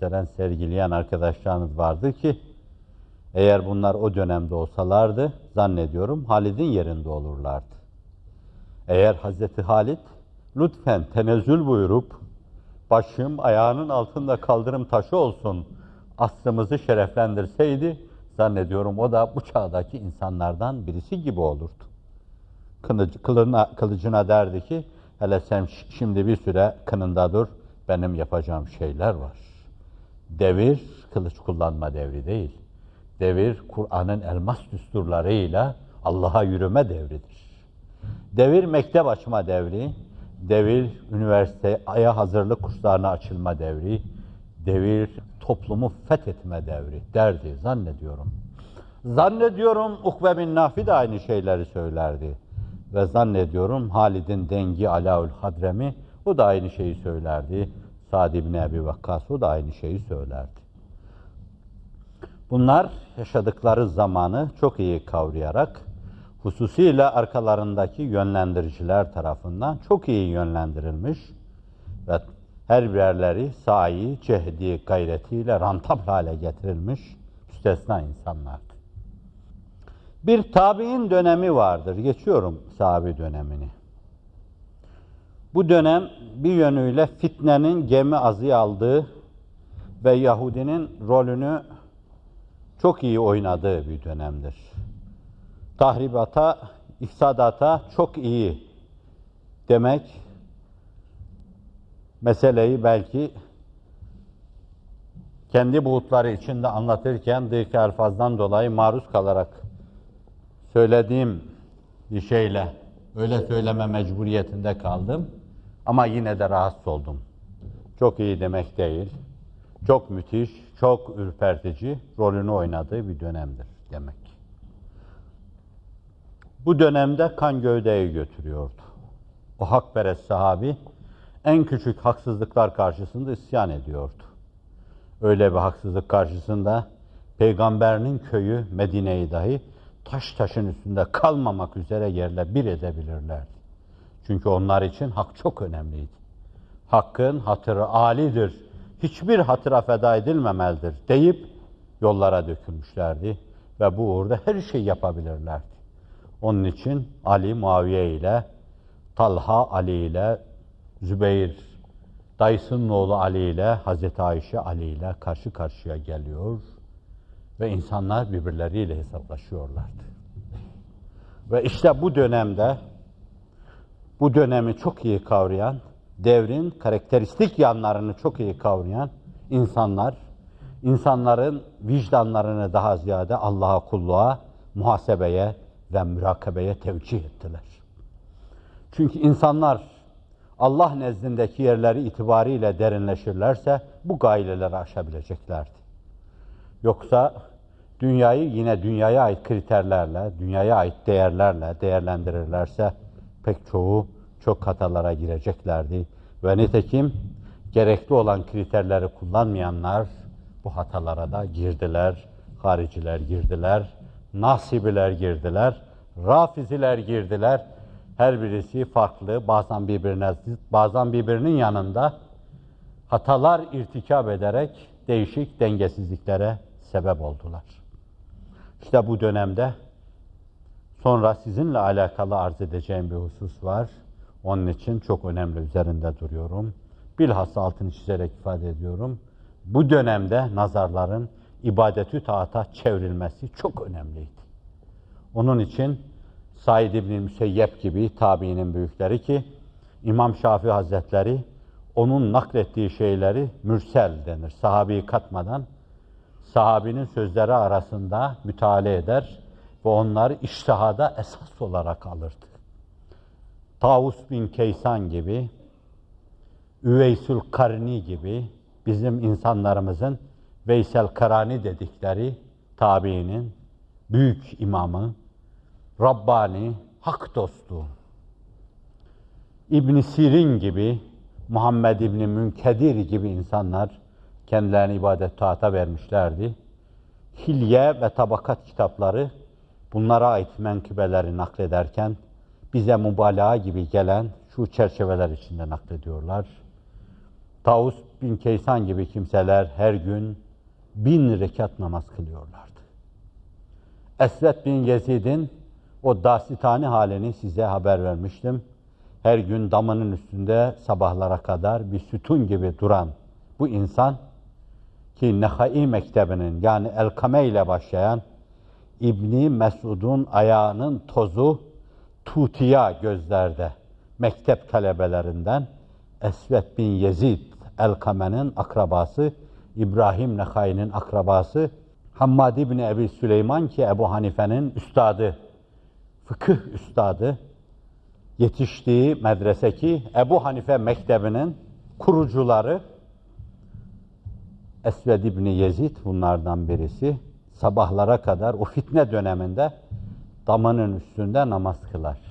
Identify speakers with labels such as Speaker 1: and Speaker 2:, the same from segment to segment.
Speaker 1: gösteren, sergileyen arkadaşlarınız vardı ki, eğer bunlar o dönemde olsalardı, zannediyorum Halid'in yerinde olurlardı. Eğer Hazreti Halid lütfen tenezzül buyurup, başım ayağının altında kaldırım taşı olsun, aslımızı şereflendirseydi, zannediyorum o da bu çağdaki insanlardan birisi gibi olurdu. Kılıcı, kılına, kılıcına derdi ki, hele sen şimdi bir süre kınında dur, benim yapacağım şeyler var. Devir, kılıç kullanma devri değil. Devir, Kur'an'ın elmas düsturlarıyla Allah'a yürüme devridir. Devir, mektep açma devri. Devir, üniversiteye hazırlık kurslarına açılma devri. Devir, toplumu fethetme devri derdi zannediyorum. Zannediyorum Ukbe bin Nafi de aynı şeyleri söylerdi. Ve zannediyorum Halid'in dengi Alaül Hadremi o da aynı şeyi söylerdi. Sa'd ibn Ebi Vakkas o da aynı şeyi söylerdi. Bunlar yaşadıkları zamanı çok iyi kavrayarak hususiyle arkalarındaki yönlendiriciler tarafından çok iyi yönlendirilmiş ve her birerleri sahi, cehdi, gayretiyle rantabl hale getirilmiş müstesna insanlardı. Bir tabi'in dönemi vardır. Geçiyorum sahabi dönemini. Bu dönem bir yönüyle fitnenin gemi azı aldığı ve Yahudinin rolünü çok iyi oynadığı bir dönemdir. Tahribata, ifsadata çok iyi demek meseleyi belki kendi buğutları içinde anlatırken dık elfazdan dolayı maruz kalarak söylediğim bir şeyle öyle söyleme mecburiyetinde kaldım. Ama yine de rahatsız oldum. Çok iyi demek değil. Çok müthiş, çok ürpertici rolünü oynadığı bir dönemdir demek. Bu dönemde kan gövdeyi götürüyordu. O hakperest sahabi en küçük haksızlıklar karşısında isyan ediyordu. Öyle bir haksızlık karşısında peygamberinin köyü Medine'yi dahi taş taşın üstünde kalmamak üzere yerle bir edebilirlerdi. Çünkü onlar için hak çok önemliydi. Hakkın hatırı alidir, hiçbir hatıra feda edilmemelidir deyip yollara dökülmüşlerdi ve bu uğurda her şeyi yapabilirlerdi. Onun için Ali Muaviye ile Talha Ali ile Zübeyir dayısının oğlu Ali ile Hazreti Ayşe Ali ile karşı karşıya geliyor ve insanlar birbirleriyle hesaplaşıyorlardı. Ve işte bu dönemde bu dönemi çok iyi kavrayan, devrin karakteristik yanlarını çok iyi kavrayan insanlar, insanların vicdanlarını daha ziyade Allah'a kulluğa, muhasebeye ve mürakabeye tevcih ettiler. Çünkü insanlar Allah nezdindeki yerleri itibariyle derinleşirlerse bu gayeleri aşabileceklerdi. Yoksa dünyayı yine dünyaya ait kriterlerle, dünyaya ait değerlerle değerlendirirlerse pek çoğu çok hatalara gireceklerdi. Ve nitekim gerekli olan kriterleri kullanmayanlar bu hatalara da girdiler, hariciler girdiler, nasibiler girdiler, rafiziler girdiler. Her birisi farklı, bazen birbirine zıt, bazen birbirinin yanında hatalar irtikap ederek değişik dengesizliklere sebep oldular. İşte bu dönemde Sonra sizinle alakalı arz edeceğim bir husus var. Onun için çok önemli üzerinde duruyorum. Bilhassa altını çizerek ifade ediyorum. Bu dönemde nazarların ibadetü taata çevrilmesi çok önemliydi. Onun için Said İbni Müseyyep gibi tabiinin büyükleri ki İmam Şafii Hazretleri onun naklettiği şeyleri mürsel denir. Sahabeyi katmadan sahabinin sözleri arasında müteala eder ve onları iştihada esas olarak alırdı. Tavus bin Keysan gibi, Üveysül Karni gibi bizim insanlarımızın Veysel Karani dedikleri tabiinin büyük imamı, Rabbani, hak dostu, İbn Sirin gibi, Muhammed İbni Münkedir gibi insanlar kendilerini ibadet taata vermişlerdi. Hilye ve tabakat kitapları bunlara ait menkıbeleri naklederken bize mübalağa gibi gelen şu çerçeveler içinde naklediyorlar. Tavus bin Keysan gibi kimseler her gün bin rekat namaz kılıyorlardı. Esvet bin Yezid'in o dasitani halini size haber vermiştim. Her gün damının üstünde sabahlara kadar bir sütun gibi duran bu insan ki Nehai Mektebi'nin yani Elkame ile başlayan İbni Mesud'un ayağının tozu tutiya gözlerde mektep talebelerinden Esvet bin Yezid Elkame'nin akrabası, İbrahim Nehai'nin akrabası, Hammad bin Ebi Süleyman ki Ebu Hanife'nin üstadı, fıkıh üstadı, yetiştiği medrese ki Ebu Hanife Mektebi'nin kurucuları Esved İbni Yezid bunlardan birisi sabahlara kadar o fitne döneminde damanın üstünde namaz kılar.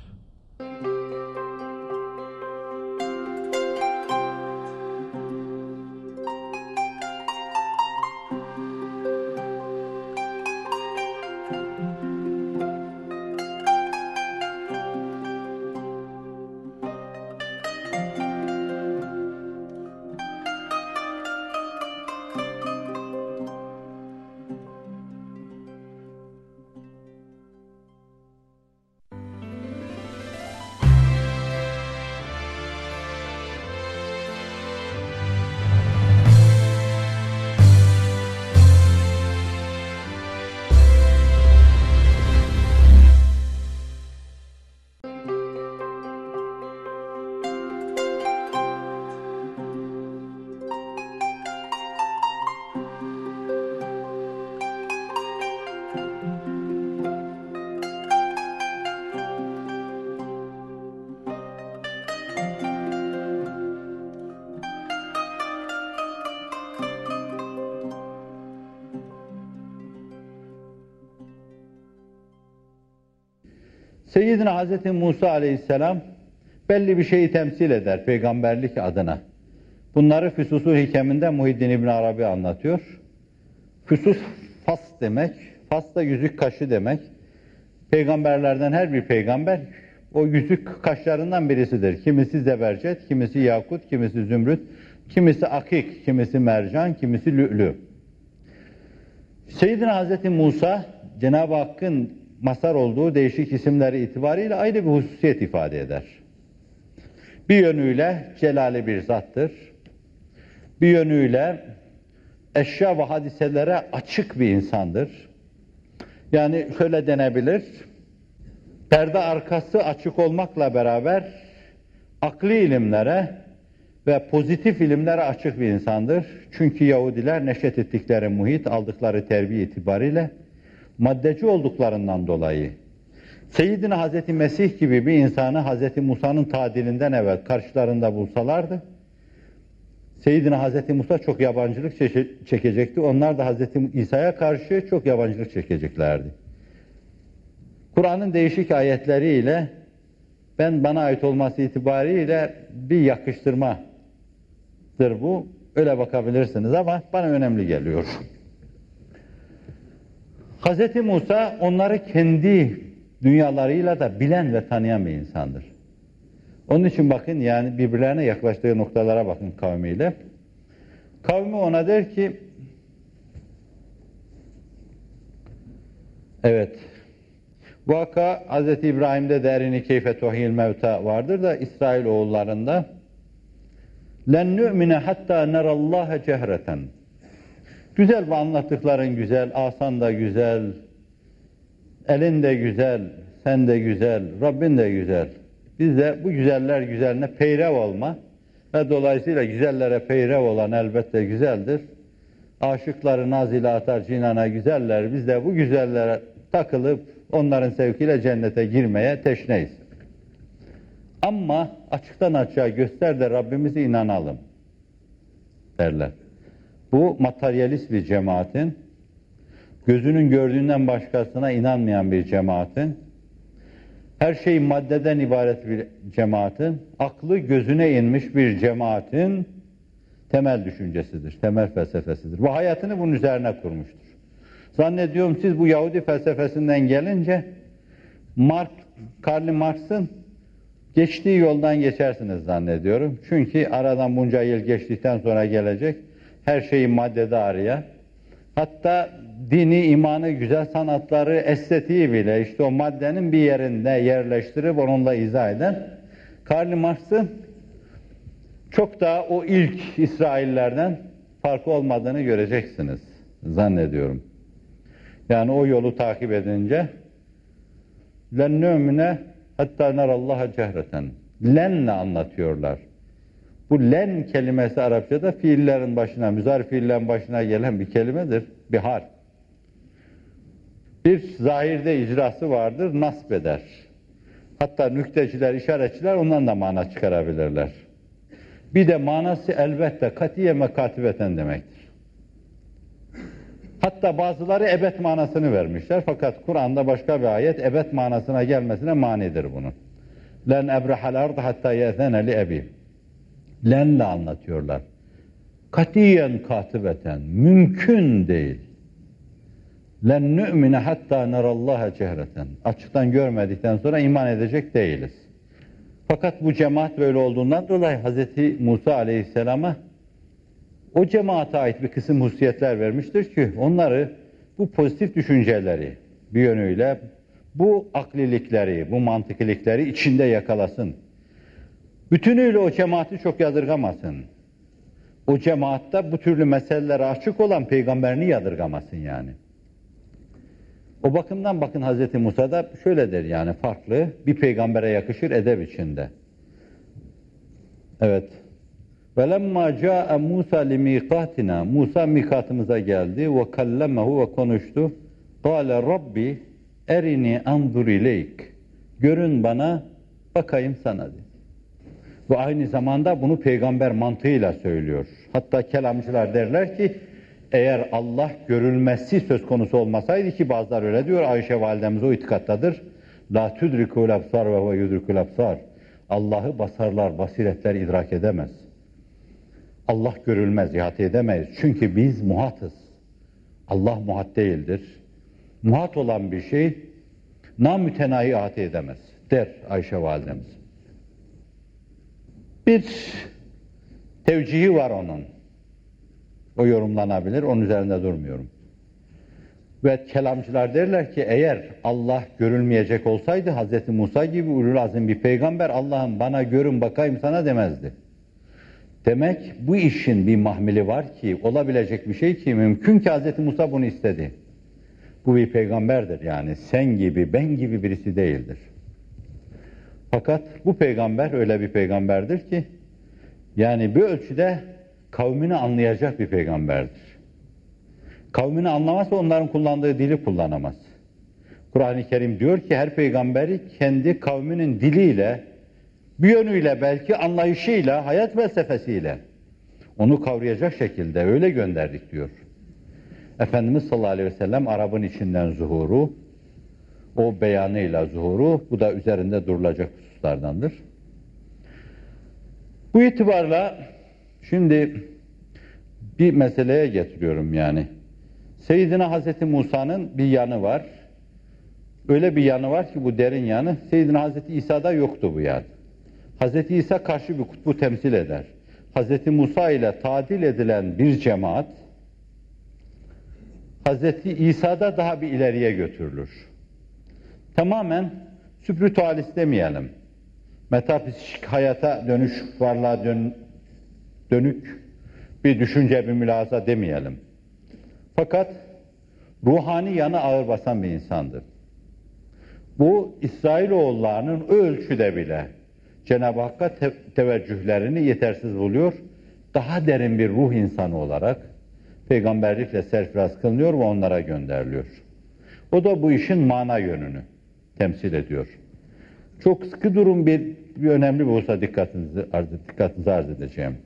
Speaker 1: Seyyidina Hazreti Musa aleyhisselam belli bir şeyi temsil eder peygamberlik adına. Bunları Füsusul Hikeminde Muhiddin İbn Arabi anlatıyor. Füsus fas demek, fas da yüzük kaşı demek. Peygamberlerden her bir peygamber o yüzük kaşlarından birisidir. Kimisi zebercet, kimisi yakut, kimisi zümrüt, kimisi akik, kimisi mercan, kimisi lü'lü. Seyyidina Hazreti Musa Cenab-ı Hakk'ın masar olduğu değişik isimleri itibariyle ayrı bir hususiyet ifade eder. Bir yönüyle celali bir zattır. Bir yönüyle eşya ve hadiselere açık bir insandır. Yani şöyle denebilir, perde arkası açık olmakla beraber akli ilimlere ve pozitif ilimlere açık bir insandır. Çünkü Yahudiler neşet ettikleri muhit, aldıkları terbiye itibariyle maddeci olduklarından dolayı Seyyidina Hazreti Mesih gibi bir insanı Hazreti Musa'nın tadilinden evvel karşılarında bulsalardı, Seyyidina Hazreti Musa çok yabancılık çekecekti. Onlar da Hazreti İsa'ya karşı çok yabancılık çekeceklerdi. Kur'an'ın değişik ayetleriyle ben bana ait olması itibariyle bir yakıştırmadır bu. Öyle bakabilirsiniz ama bana önemli geliyor. Hz. Musa onları kendi dünyalarıyla da bilen ve tanıyan bir insandır. Onun için bakın yani birbirlerine yaklaştığı noktalara bakın kavmiyle. Kavmi ona der ki evet vaka Hz. İbrahim'de derini keyfe tuhil mevta vardır da İsrail oğullarında len nü'mine hatta nerallaha cehreten Güzel bu anlattıkların güzel, asan da güzel, elin de güzel, sen de güzel, Rabbin de güzel. Biz de bu güzeller güzeline peyrev olma ve dolayısıyla güzellere peyrev olan elbette güzeldir. Aşıkları nazile atar cinana güzeller. Biz de bu güzellere takılıp onların sevkiyle cennete girmeye teşneyiz. Ama açıktan açığa göster de Rabbimize inanalım derler. Bu materyalist bir cemaatin, gözünün gördüğünden başkasına inanmayan bir cemaatin, her şey maddeden ibaret bir cemaatin, aklı gözüne inmiş bir cemaatin temel düşüncesidir, temel felsefesidir. Bu hayatını bunun üzerine kurmuştur. Zannediyorum siz bu Yahudi felsefesinden gelince Mark, Karl Marx'ın Geçtiği yoldan geçersiniz zannediyorum. Çünkü aradan bunca yıl geçtikten sonra gelecek her şeyi maddede arayan, hatta dini, imanı, güzel sanatları, estetiği bile işte o maddenin bir yerinde yerleştirip onunla izah eden Karl Marx'ın çok daha o ilk İsraillerden farkı olmadığını göreceksiniz zannediyorum. Yani o yolu takip edince len nömine hatta nerallaha cehreten lenle anlatıyorlar. Bu len kelimesi Arapçada fiillerin başına, müzar fiillerin başına gelen bir kelimedir, bir hal. Bir zahirde icrası vardır, nasp eder. Hatta nükteciler, işaretçiler ondan da mana çıkarabilirler. Bir de manası elbette katiye mekatibeten demektir. Hatta bazıları ebed manasını vermişler. Fakat Kur'an'da başka bir ayet ebed manasına gelmesine manidir bunun. Len ebrehal ard hatta yezene li ebi. Lenle anlatıyorlar. Katiyen katibeten. Mümkün değil. Len nü'mine hatta nerallaha cehreten. Açıktan görmedikten sonra iman edecek değiliz. Fakat bu cemaat böyle olduğundan dolayı Hz. Musa aleyhisselama o cemaate ait bir kısım hususiyetler vermiştir ki onları bu pozitif düşünceleri bir yönüyle bu aklilikleri, bu mantıklilikleri içinde yakalasın. Bütünüyle o cemaati çok yadırgamasın. O cemaatta bu türlü meselelere açık olan peygamberini yadırgamasın yani. O bakımdan bakın Hz. Musa'da şöyledir yani farklı bir peygambere yakışır edeb içinde. Evet. Velemma ca'e Musa limiqatina Musa mikatımıza geldi kallemehu ve konuştu. Kale Rabbi erini anzur ileyk. Görün bana bakayım sana dedi. Ve aynı zamanda bunu peygamber mantığıyla söylüyor. Hatta kelamcılar derler ki eğer Allah görülmesi söz konusu olmasaydı ki bazılar öyle diyor Ayşe validemiz o itikattadır. La tudrikul absar ve huve yudrikul absar. Allah'ı basarlar, basiretler idrak edemez. Allah görülmez, ihate edemeyiz. Çünkü biz muhatız. Allah muhat değildir. Muhat olan bir şey namütenayi ihate edemez der Ayşe validemiz. Bir tevcihi var onun. O yorumlanabilir, onun üzerinde durmuyorum. Ve kelamcılar derler ki eğer Allah görülmeyecek olsaydı Hz. Musa gibi ulul azim bir peygamber Allah'ım bana görün bakayım sana demezdi. Demek bu işin bir mahmili var ki olabilecek bir şey ki mümkün ki Hz. Musa bunu istedi. Bu bir peygamberdir yani sen gibi ben gibi birisi değildir. Fakat bu peygamber öyle bir peygamberdir ki yani bir ölçüde kavmini anlayacak bir peygamberdir. Kavmini anlamazsa onların kullandığı dili kullanamaz. Kur'an-ı Kerim diyor ki her peygamberi kendi kavminin diliyle, bir yönüyle belki anlayışıyla, hayat felsefesiyle onu kavrayacak şekilde öyle gönderdik diyor. Efendimiz sallallahu aleyhi ve sellem Arap'ın içinden zuhuru, o beyanıyla zuhuru, bu da üzerinde durulacak hususlardandır. Bu itibarla şimdi bir meseleye getiriyorum yani. Seyyidina Hazreti Musa'nın bir yanı var. Öyle bir yanı var ki bu derin yanı. Seyyidina Hazreti İsa'da yoktu bu yan. Hazreti İsa karşı bir kutbu temsil eder. Hazreti Musa ile tadil edilen bir cemaat Hazreti İsa'da daha bir ileriye götürülür. Tamamen spiritualist demeyelim. Metafizik hayata dönüş, varlığa dön, dönük bir düşünce, bir mülaza demeyelim. Fakat ruhani yanı ağır basan bir insandır. Bu İsrailoğullarının ölçüde bile Cenab-ı Hakk'a te teveccühlerini yetersiz buluyor. Daha derin bir ruh insanı olarak peygamberlikle serfiraz kılınıyor ve onlara gönderiliyor. O da bu işin mana yönünü temsil ediyor. Çok sıkı durum bir, bir önemli bir olsa dikkatinizi arz, dikkatinizi arz edeceğim.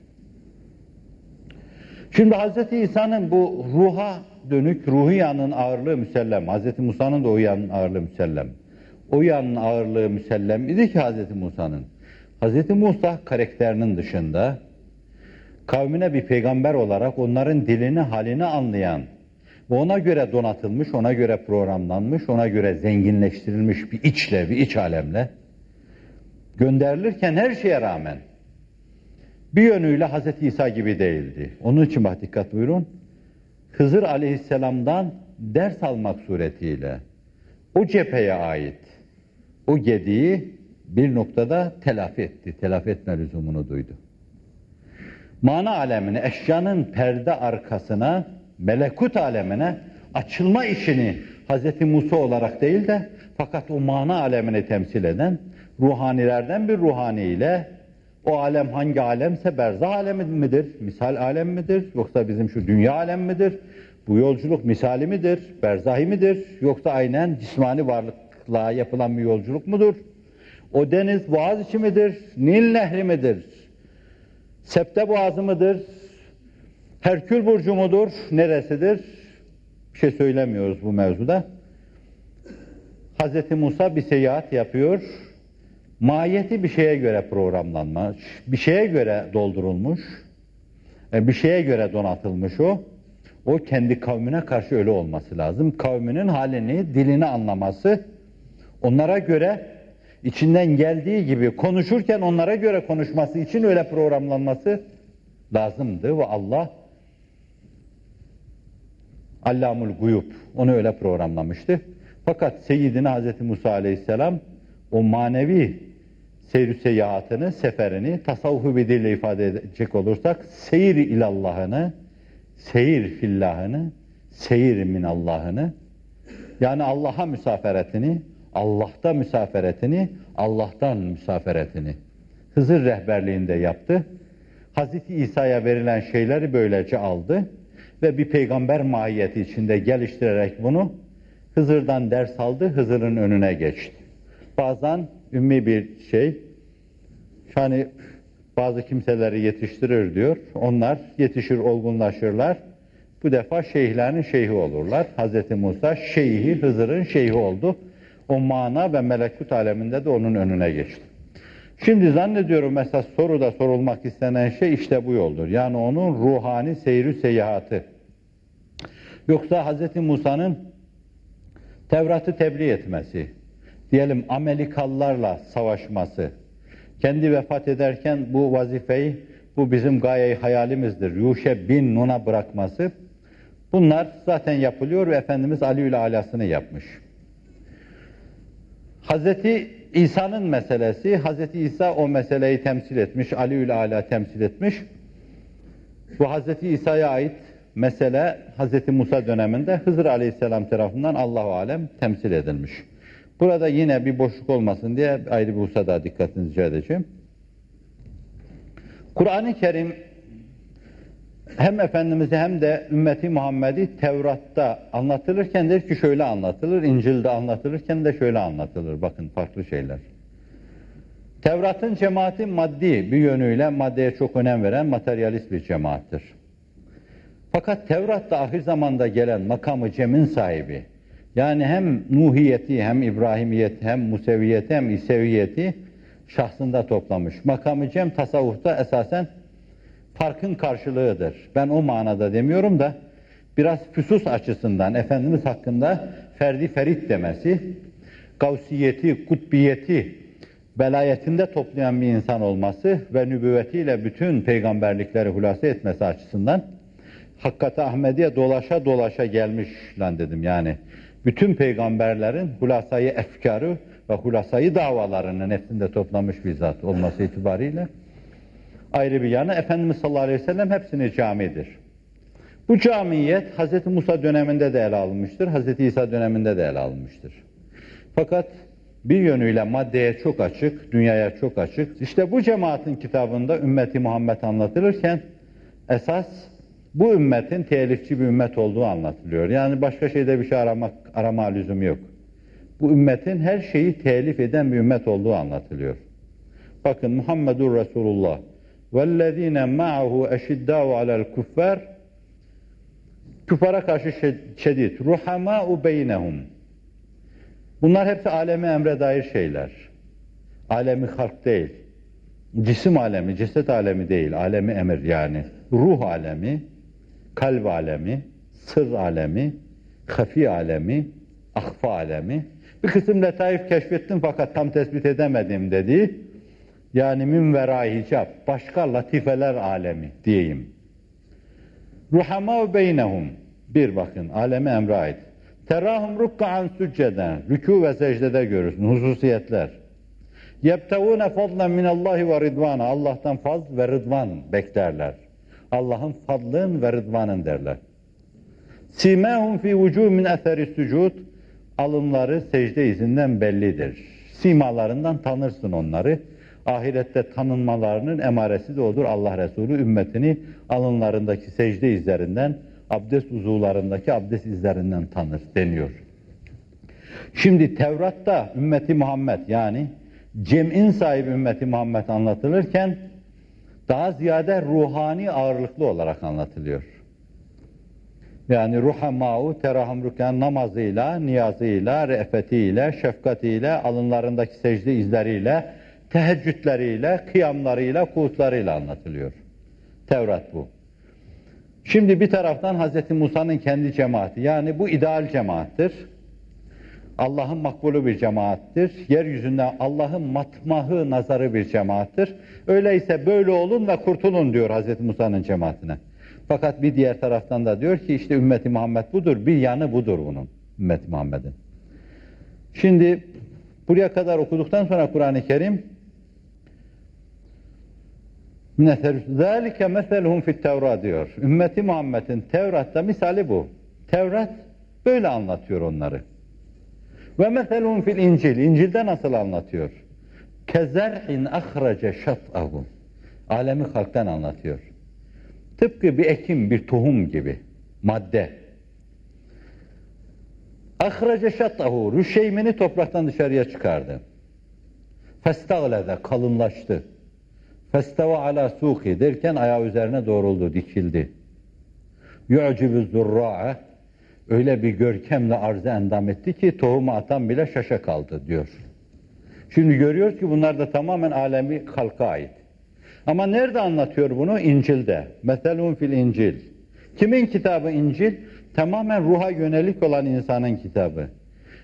Speaker 1: Şimdi Hz. İsa'nın bu ruha dönük ruhu yanın ağırlığı müsellem. Hz. Musa'nın da o yanın ağırlığı müsellem. O yanın ağırlığı müsellem idi ki Hz. Musa'nın. Hz. Musa karakterinin dışında kavmine bir peygamber olarak onların dilini, halini anlayan ve ona göre donatılmış, ona göre programlanmış, ona göre zenginleştirilmiş bir içle, bir iç alemle gönderilirken her şeye rağmen bir yönüyle Hazreti İsa gibi değildi. Onun için bak dikkat buyurun. Hızır aleyhisselamdan ders almak suretiyle o cepheye ait o gediği bir noktada telafi etti. Telafi etme lüzumunu duydu. Mana alemine, eşyanın perde arkasına, melekut alemine açılma işini Hz. Musa olarak değil de fakat o mana alemini temsil eden ruhanilerden bir ruhani ile o alem hangi alemse berzah alemi midir, misal alem midir, yoksa bizim şu dünya alem midir? Bu yolculuk misali midir, berzahi midir, yoksa aynen cismani varlıkla yapılan bir yolculuk mudur? O deniz boğaz içi midir, Nil nehri midir, Septe boğazı mıdır, Herkül burcu mudur, neresidir? Bir şey söylemiyoruz bu mevzuda. Hz. Musa bir seyahat yapıyor, mahiyeti bir şeye göre programlanmış, bir şeye göre doldurulmuş, e, bir şeye göre donatılmış o. O kendi kavmine karşı öyle olması lazım. Kavminin halini, dilini anlaması, onlara göre içinden geldiği gibi konuşurken onlara göre konuşması için öyle programlanması lazımdı ve Allah Allamul Guyub onu öyle programlamıştı. Fakat Seyyidina Hz. Musa Aleyhisselam o manevi seyr seyahatını, seferini tasavvufu bir dille ifade edecek olursak seyir ilallahını, seyir fillahını, seyir minallahını yani Allah'a müsaferetini, Allah'ta müsaferetini, Allah'tan müsaferetini Hızır rehberliğinde yaptı. Hazreti İsa'ya verilen şeyleri böylece aldı ve bir peygamber mahiyeti içinde geliştirerek bunu Hızır'dan ders aldı, Hızır'ın önüne geçti. Bazen ümmi bir şey, yani bazı kimseleri yetiştirir diyor. Onlar yetişir, olgunlaşırlar. Bu defa şeyhlerin şeyhi olurlar. Hz. Musa şeyhi, Hızır'ın şeyhi oldu. O mana ve melekut aleminde de onun önüne geçti. Şimdi zannediyorum mesela soruda sorulmak istenen şey işte bu yoldur. Yani onun ruhani seyri seyahatı. Yoksa Hz. Musa'nın Tevrat'ı tebliğ etmesi, diyelim Amerikalılarla savaşması, kendi vefat ederken bu vazifeyi, bu bizim gaye hayalimizdir, Yuşe bin Nun'a bırakması, bunlar zaten yapılıyor ve Efendimiz Ali ile alasını yapmış. Hazreti İsa'nın meselesi, Hazreti İsa o meseleyi temsil etmiş, Ali ile ala temsil etmiş. Bu Hazreti İsa'ya ait mesele Hazreti Musa döneminde Hızır Aleyhisselam tarafından Allahu alem temsil edilmiş. Burada yine bir boşluk olmasın diye ayrı bir hususa dikkatinizi rica edeceğim. Kur'an-ı Kerim hem Efendimiz'i hem de ümmeti Muhammed'i Tevrat'ta anlatılırken der ki şöyle anlatılır, İncil'de anlatılırken de şöyle anlatılır. Bakın farklı şeyler. Tevrat'ın cemaati maddi bir yönüyle maddeye çok önem veren materyalist bir cemaattir. Fakat Tevrat'ta ahir zamanda gelen makamı cemin sahibi, yani hem Nuhiyeti, hem İbrahimiyeti, hem Museviyeti, hem İseviyeti şahsında toplamış. Makamı cem tasavvufta esasen farkın karşılığıdır. Ben o manada demiyorum da biraz füsus açısından Efendimiz hakkında ferdi ferit demesi, gavsiyeti, kutbiyeti belayetinde toplayan bir insan olması ve nübüvvetiyle bütün peygamberlikleri hulasa etmesi açısından Hakkat Ahmediye dolaşa dolaşa gelmiş lan dedim yani. Bütün peygamberlerin hulasayı efkarı ve hulasayı davalarının hepsinde toplamış bir zat olması itibariyle ayrı bir yana Efendimiz sallallahu aleyhi ve sellem hepsini camidir. Bu camiyet Hz. Musa döneminde de ele alınmıştır, Hz. İsa döneminde de ele alınmıştır. Fakat bir yönüyle maddeye çok açık, dünyaya çok açık. İşte bu cemaatin kitabında ümmeti Muhammed anlatılırken esas bu ümmetin telifçi bir ümmet olduğu anlatılıyor. Yani başka şeyde bir şey aramak, arama lüzum yok. Bu ümmetin her şeyi telif eden bir ümmet olduğu anlatılıyor. Bakın Muhammedur Resulullah وَالَّذ۪ينَ مَعَهُ اَشِدَّاءُ عَلَى الْكُفَّارِ Küfara karşı şedid. رُحَمَاءُ بَيْنَهُمْ Bunlar hepsi alemi emre dair şeyler. Alemi halk değil. Cisim alemi, ceset alemi değil. Alemi emir yani. Ruh alemi, kalp alemi, sır alemi, hafi alemi, ahfa alemi. Bir kısım letaif keşfettim fakat tam tespit edemedim dedi. Yani min verai hicap, başka latifeler alemi diyeyim. Ruhama beynehum. Bir bakın, aleme emre ait. Terahum rukkaan sücceden, rükû ve secdede görürsün, hususiyetler. Yebtevûne fadlen minallahi ve ridvana. Allah'tan faz ve rıdvan beklerler. Allah'ın fadlın ve rıdvanın derler. Simâhum fi vücû min eseri sucud. Alımları secde izinden bellidir. Simalarından tanırsın onları. Ahirette tanınmalarının emaresi de odur. Allah Resulü ümmetini alınlarındaki secde izlerinden, abdest uzuvlarındaki abdest izlerinden tanır deniyor. Şimdi Tevrat'ta ümmeti Muhammed yani cem'in sahibi ümmeti Muhammed anlatılırken daha ziyade ruhani ağırlıklı olarak anlatılıyor. Yani ruhamau terahum rüken namazıyla, niyazıyla, re'fetiyle, şefkatiyle, alınlarındaki secde izleriyle, teheccüdleriyle, kıyamlarıyla, kuğutlarıyla anlatılıyor. Tevrat bu. Şimdi bir taraftan Hz. Musa'nın kendi cemaati, yani bu ideal cemaattir. Allah'ın makbulü bir cemaattir. Yeryüzünde Allah'ın matmahı nazarı bir cemaattir. Öyleyse böyle olun ve kurtulun diyor Hz. Musa'nın cemaatine. Fakat bir diğer taraftan da diyor ki işte ümmeti Muhammed budur. Bir yanı budur bunun. Ümmeti Muhammed'in. Şimdi buraya kadar okuduktan sonra Kur'an-ı Kerim ذَٰلِكَ مَثَلُهُمْ فِي التَّوْرَى diyor. Ümmeti Muhammed'in Tevrat'ta misali bu. Tevrat böyle anlatıyor onları. Ve meselun fil İncil. İncil'de nasıl anlatıyor? Kezer'in ahrace şat'ahu. Alemi halktan anlatıyor. Tıpkı bir ekim, bir tohum gibi. Madde. Ahrace şat'ahu. Rüşeymini topraktan dışarıya çıkardı. Festaglede kalınlaştı. Festeva ala suki derken ayağı üzerine doğruldu, dikildi. Yu'cibu zurra'a öyle bir görkemle arzı endam etti ki tohumu atan bile şaşa kaldı diyor. Şimdi görüyoruz ki bunlar da tamamen alemi halka ait. Ama nerede anlatıyor bunu? İncil'de. Meselun fil İncil. Kimin kitabı İncil? Tamamen ruha yönelik olan insanın kitabı.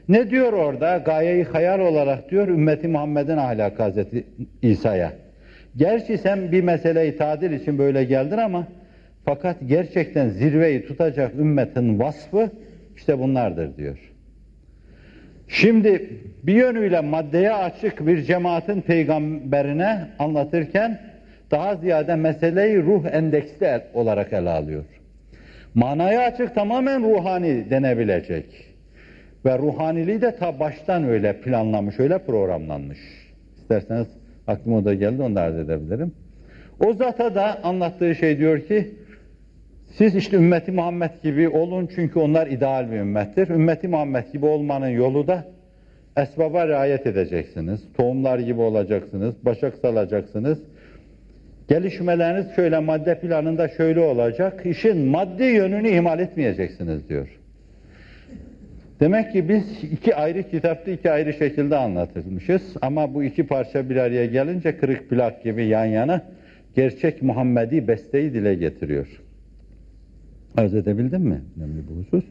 Speaker 1: Ne diyor orada? Gayeyi hayal olarak diyor ümmeti Muhammed'in ahlakı Hazreti İsa'ya. Gerçi sen bir meseleyi tadil için böyle geldin ama fakat gerçekten zirveyi tutacak ümmetin vasfı işte bunlardır diyor. Şimdi bir yönüyle maddeye açık bir cemaatin peygamberine anlatırken daha ziyade meseleyi ruh endeksli olarak ele alıyor. Manaya açık tamamen ruhani denebilecek. Ve ruhaniliği de ta baştan öyle planlanmış, öyle programlanmış. İsterseniz aklıma da geldi, onu da arz edebilirim. O zata da anlattığı şey diyor ki, siz işte ümmeti Muhammed gibi olun çünkü onlar ideal bir ümmettir. Ümmeti Muhammed gibi olmanın yolu da esbaba riayet edeceksiniz. Tohumlar gibi olacaksınız, başak salacaksınız. Gelişmeleriniz şöyle madde planında şöyle olacak. İşin maddi yönünü ihmal etmeyeceksiniz diyor. Demek ki biz iki ayrı kitapta iki ayrı şekilde anlatılmışız. Ama bu iki parça bir araya gelince kırık plak gibi yan yana gerçek Muhammedi besteyi dile getiriyor. Arz edebildim mi? Önemli bu husus.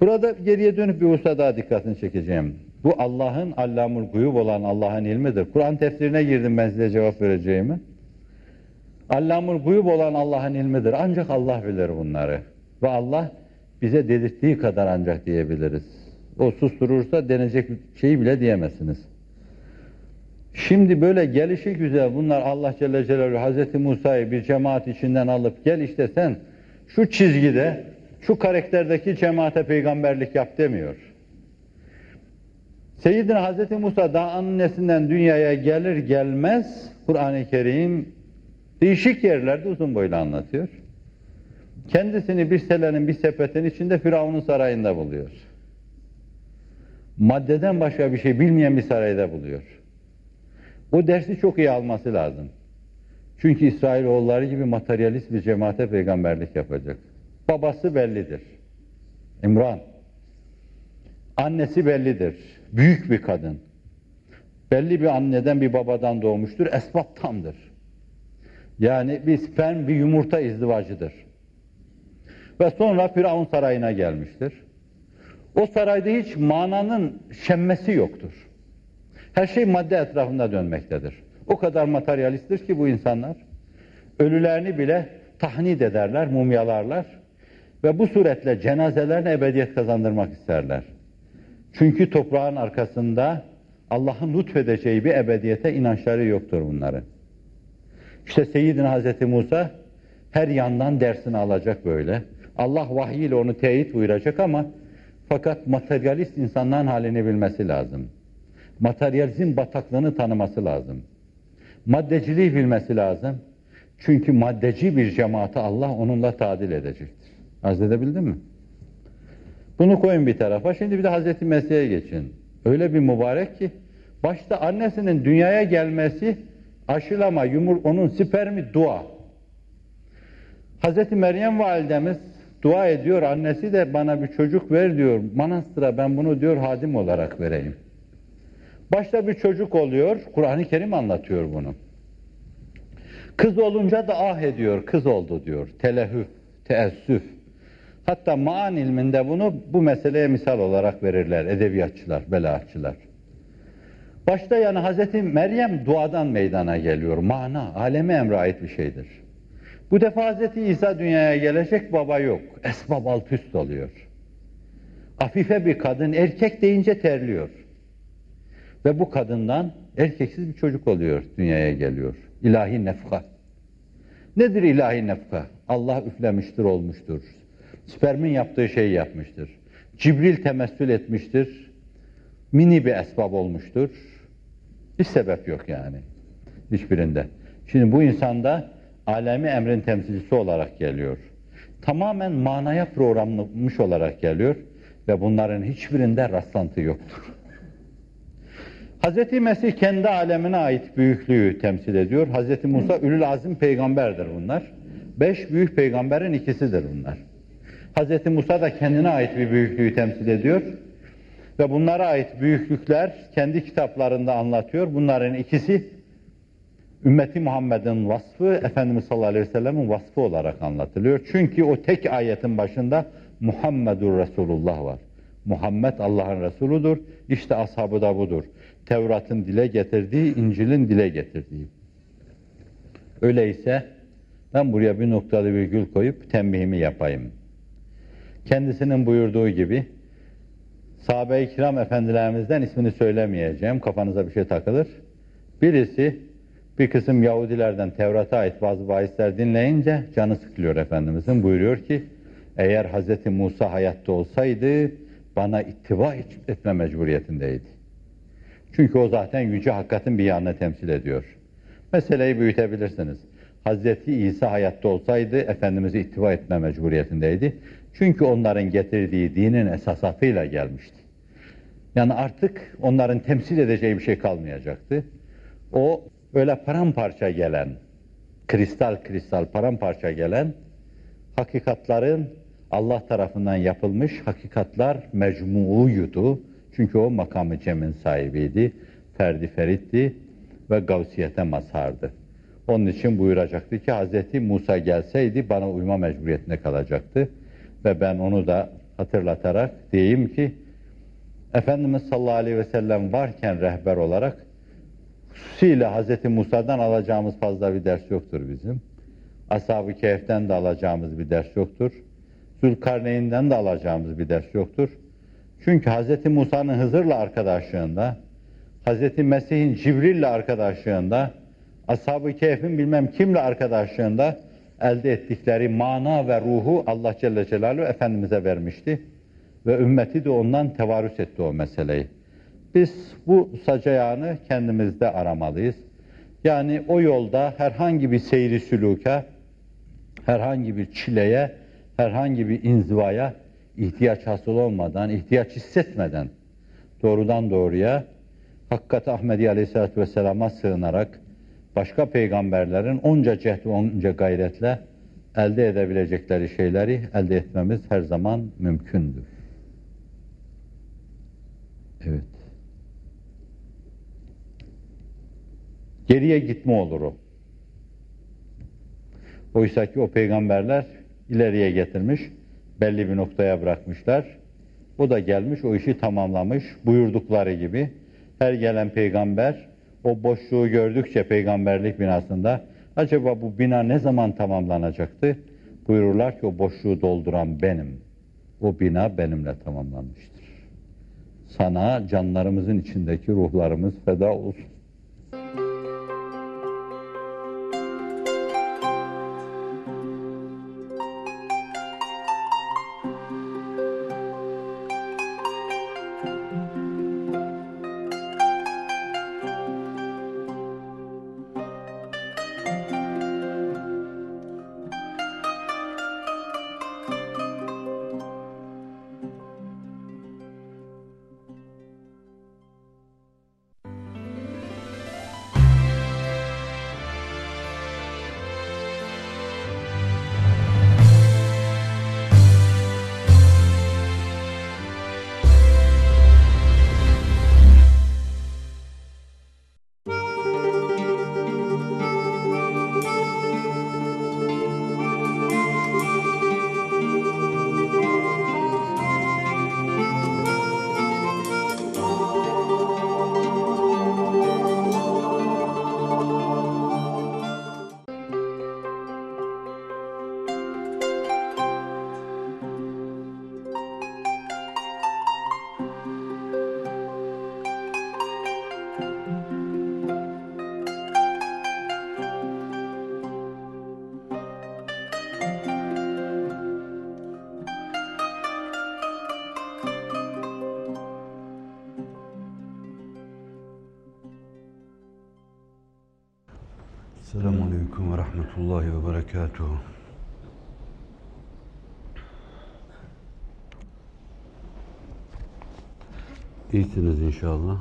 Speaker 1: Burada geriye dönüp bir hususa daha dikkatini çekeceğim. Bu Allah'ın allamul guyub olan Allah'ın ilmidir. Kur'an tefsirine girdim ben size cevap vereceğimi. Allamul guyub olan Allah'ın ilmidir. Ancak Allah bilir bunları. Ve Allah bize dedirttiği kadar ancak diyebiliriz. O susturursa denecek şeyi bile diyemezsiniz. Şimdi böyle gelişi güzel bunlar Allah Celle Celaluhu Hazreti Musa'yı bir cemaat içinden alıp gel işte sen şu çizgide, şu karakterdeki cemaate peygamberlik yap demiyor. Seyyidina Hazreti Musa daha annesinden dünyaya gelir gelmez Kur'an-ı Kerim değişik yerlerde uzun boylu anlatıyor. Kendisini bir selenin bir sepetin içinde Firavun'un sarayında buluyor. Maddeden başka bir şey bilmeyen bir sarayda buluyor. O dersi çok iyi alması lazım. Çünkü İsrailoğulları gibi materyalist bir cemaate peygamberlik yapacak. Babası bellidir. İmran. Annesi bellidir. Büyük bir kadın. Belli bir anneden bir babadan doğmuştur. Esbab tamdır. Yani bir sperm bir yumurta izdivacıdır. Ve sonra Firavun sarayına gelmiştir. O sarayda hiç mananın şemmesi yoktur. Her şey madde etrafında dönmektedir. O kadar materyalisttir ki bu insanlar. Ölülerini bile tahnit ederler, mumyalarlar ve bu suretle cenazelerine ebediyet kazandırmak isterler. Çünkü toprağın arkasında Allah'ın lütfedeceği bir ebediyete inançları yoktur bunların. İşte Seyyidina Hazreti Musa her yandan dersini alacak böyle. Allah vahiy ile onu teyit buyuracak ama fakat materyalist insanların halini bilmesi lazım. Materyalizm bataklığını tanıması lazım. Maddeciliği bilmesi lazım. Çünkü maddeci bir cemaati Allah onunla tadil edecektir. Arz edebildim mi? Bunu koyun bir tarafa. Şimdi bir de Hazreti Mesih'e geçin. Öyle bir mübarek ki başta annesinin dünyaya gelmesi aşılama, yumur, onun spermi dua. Hazreti Meryem validemiz dua ediyor. Annesi de bana bir çocuk ver diyor. Manastıra ben bunu diyor hadim olarak vereyim. Başta bir çocuk oluyor. Kur'an-ı Kerim anlatıyor bunu. Kız olunca da ah ediyor. Kız oldu diyor. Telehüf, teessüf. Hatta maan ilminde bunu bu meseleye misal olarak verirler edebiyatçılar, belaatçılar. Başta yani Hazreti Meryem duadan meydana geliyor. Mana, aleme emre ait bir şeydir. Bu defa Hazreti İsa dünyaya gelecek baba yok. Esbab alt üst oluyor. Afife bir kadın erkek deyince terliyor. Ve bu kadından erkeksiz bir çocuk oluyor, dünyaya geliyor. İlahi nefka. Nedir ilahi nefka? Allah üflemiştir, olmuştur. Spermin yaptığı şeyi yapmıştır. Cibril temessül etmiştir. Mini bir esbab olmuştur. Hiç sebep yok yani. Hiçbirinde. Şimdi bu insanda alemi emrin temsilcisi olarak geliyor. Tamamen manaya programlanmış olarak geliyor ve bunların hiçbirinde rastlantı yoktur. Hz. Mesih kendi alemine ait büyüklüğü temsil ediyor. Hz. Musa Ülül Azim peygamberdir bunlar. Beş büyük peygamberin ikisidir bunlar. Hz. Musa da kendine ait bir büyüklüğü temsil ediyor. Ve bunlara ait büyüklükler kendi kitaplarında anlatıyor. Bunların ikisi ümmeti Muhammed'in vasfı, Efendimiz sallallahu aleyhi ve sellem'in vasfı olarak anlatılıyor. Çünkü o tek ayetin başında Muhammedur Resulullah var. Muhammed Allah'ın Resuludur. İşte ashabı da budur. Tevrat'ın dile getirdiği, İncil'in dile getirdiği. Öyleyse ben buraya bir noktalı virgül koyup tembihimi yapayım. Kendisinin buyurduğu gibi sahabe-i kiram efendilerimizden ismini söylemeyeceğim. Kafanıza bir şey takılır. Birisi bir kısım Yahudilerden Tevrat'a ait bazı bahisler dinleyince canı sıkılıyor Efendimizin. Buyuruyor ki eğer Hz. Musa hayatta olsaydı bana ittiba etme mecburiyetindeydi. Çünkü o zaten yüce hakikatin bir yanını temsil ediyor. Meseleyi büyütebilirsiniz. Hazreti İsa hayatta olsaydı Efendimiz'i ittiba etme mecburiyetindeydi. Çünkü onların getirdiği dinin esasatıyla gelmişti. Yani artık onların temsil edeceği bir şey kalmayacaktı. O öyle paramparça gelen, kristal kristal paramparça gelen hakikatların Allah tarafından yapılmış hakikatlar mecmuuydu. Çünkü o makamı cemin sahibiydi, ferdi feritti ve gavsiyete mazhardı. Onun için buyuracaktı ki Hz. Musa gelseydi bana uyma mecburiyetinde kalacaktı. Ve ben onu da hatırlatarak diyeyim ki Efendimiz sallallahu aleyhi ve sellem varken rehber olarak hususiyle Hz. Musa'dan alacağımız fazla bir ders yoktur bizim. Ashab-ı Kehf'ten de alacağımız bir ders yoktur. Zülkarneyn'den de alacağımız bir ders yoktur. Çünkü Hz. Musa'nın Hızır'la arkadaşlığında, Hz. Mesih'in Cibril'le arkadaşlığında, Ashab-ı Kehf'in bilmem kimle arkadaşlığında elde ettikleri mana ve ruhu Allah Celle Celaluhu Efendimiz'e vermişti. Ve ümmeti de ondan tevarüs etti o meseleyi. Biz bu sacayağını kendimizde aramalıyız. Yani o yolda herhangi bir seyri sülûke, herhangi bir çileye, herhangi bir inzivaya ihtiyaç hasıl olmadan, ihtiyaç hissetmeden doğrudan doğruya Hakikat Ahmedi Aleyhisselatü Vesselam'a sığınarak başka peygamberlerin onca cehd onca gayretle elde edebilecekleri şeyleri elde etmemiz her zaman mümkündür. Evet. Geriye gitme olur o. Oysa ki o peygamberler ileriye getirmiş, belli bir noktaya bırakmışlar. O da gelmiş, o işi tamamlamış, buyurdukları gibi. Her gelen peygamber o boşluğu gördükçe peygamberlik binasında acaba bu bina ne zaman tamamlanacaktı? Buyururlar ki o boşluğu dolduran benim. O bina benimle tamamlanmıştır. Sana canlarımızın içindeki ruhlarımız feda olsun.
Speaker 2: Rahmetullahi ve Berekatuhu. İyisiniz inşallah.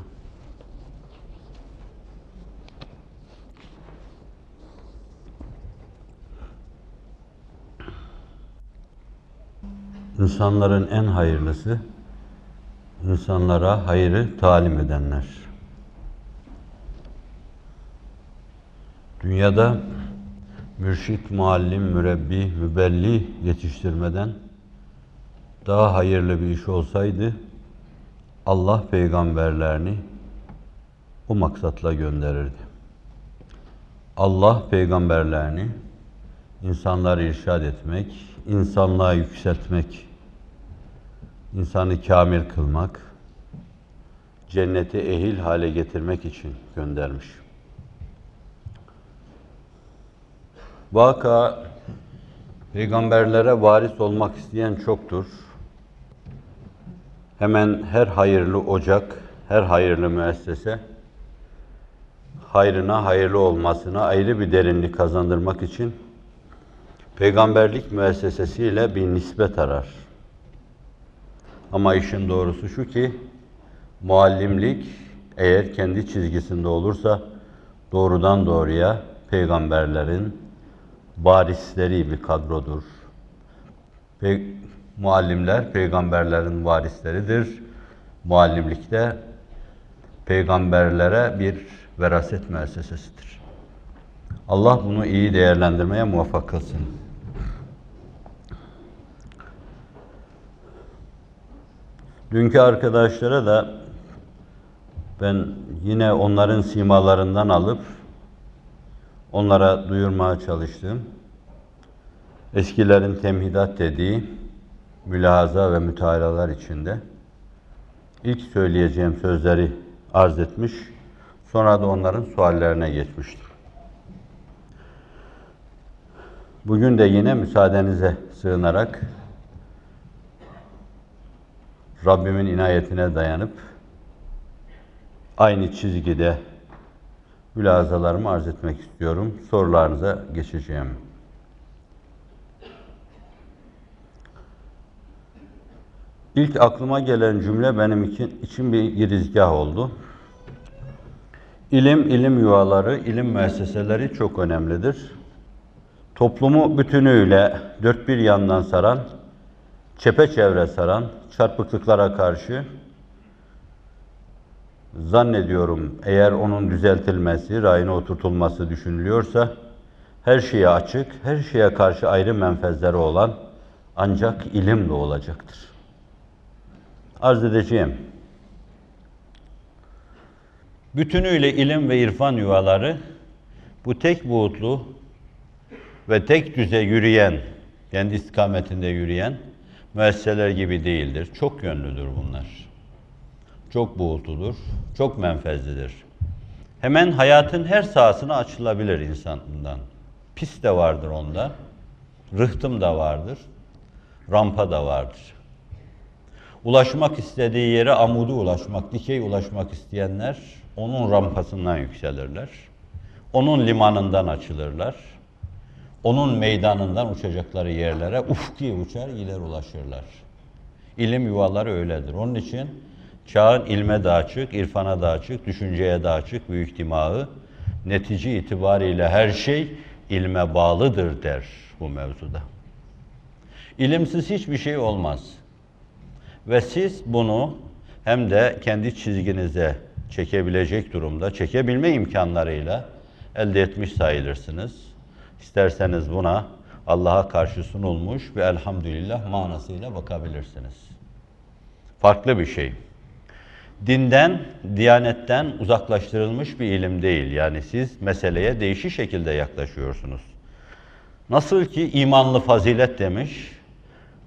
Speaker 2: İnsanların en hayırlısı, insanlara hayrı talim edenler. Dünyada mürşit, muallim, mürebbi, mübelli yetiştirmeden daha hayırlı bir iş olsaydı Allah peygamberlerini bu maksatla gönderirdi. Allah peygamberlerini insanları irşad etmek, insanlığa yükseltmek, insanı kamil kılmak, cenneti ehil hale getirmek için göndermiş. Vaka peygamberlere varis olmak isteyen çoktur. Hemen her hayırlı ocak, her hayırlı müessese hayrına hayırlı olmasına ayrı bir derinlik kazandırmak için peygamberlik müessesesiyle bir nispet arar. Ama işin doğrusu şu ki muallimlik eğer kendi çizgisinde olursa doğrudan doğruya peygamberlerin varisleri bir kadrodur. Pe muallimler peygamberlerin varisleridir. Muallimlikte peygamberlere bir veraset müessesesidir. Allah bunu iyi değerlendirmeye muvaffak kılsın. Dünkü arkadaşlara da ben yine onların simalarından alıp onlara duyurmaya çalıştım. Eskilerin temhidat dediği mülahaza ve mütalalar içinde ilk söyleyeceğim sözleri arz etmiş, sonra da onların suallerine geçmiştim. Bugün de yine müsaadenize sığınarak Rabbimin inayetine dayanıp aynı çizgide mülazalarımı arz etmek istiyorum. Sorularınıza geçeceğim. İlk aklıma gelen cümle benim için, bir girizgah oldu. İlim, ilim yuvaları, ilim müesseseleri çok önemlidir. Toplumu bütünüyle dört bir yandan saran, çepeçevre saran, çarpıklıklara karşı zannediyorum eğer onun düzeltilmesi, rayına oturtulması düşünülüyorsa her şeye açık, her şeye karşı ayrı menfezleri olan ancak ilimle olacaktır. Arz edeceğim. Bütünüyle ilim ve irfan yuvaları bu tek buğutlu ve tek düze yürüyen, kendi istikametinde yürüyen müesseseler gibi değildir. Çok yönlüdür bunlar. Çok buğutludur, çok menfezlidir. Hemen hayatın her sahasına açılabilir insan bundan. Pis de vardır onda, rıhtım da vardır, rampa da vardır. Ulaşmak istediği yere amudu ulaşmak, dikey ulaşmak isteyenler onun rampasından yükselirler. Onun limanından açılırlar. Onun meydanından uçacakları yerlere ufki uçar, ileri ulaşırlar. İlim yuvaları öyledir. Onun için çağın ilme de açık, irfana da açık, düşünceye de açık, büyük dimağı, netice itibariyle her şey ilme bağlıdır der bu mevzuda. İlimsiz hiçbir şey olmaz. Ve siz bunu hem de kendi çizginize çekebilecek durumda, çekebilme imkanlarıyla elde etmiş sayılırsınız. İsterseniz buna Allah'a karşı sunulmuş ve elhamdülillah manasıyla bakabilirsiniz. Farklı bir şey. Dinden, diyanetten uzaklaştırılmış bir ilim değil. Yani siz meseleye değişik şekilde yaklaşıyorsunuz. Nasıl ki imanlı fazilet demiş,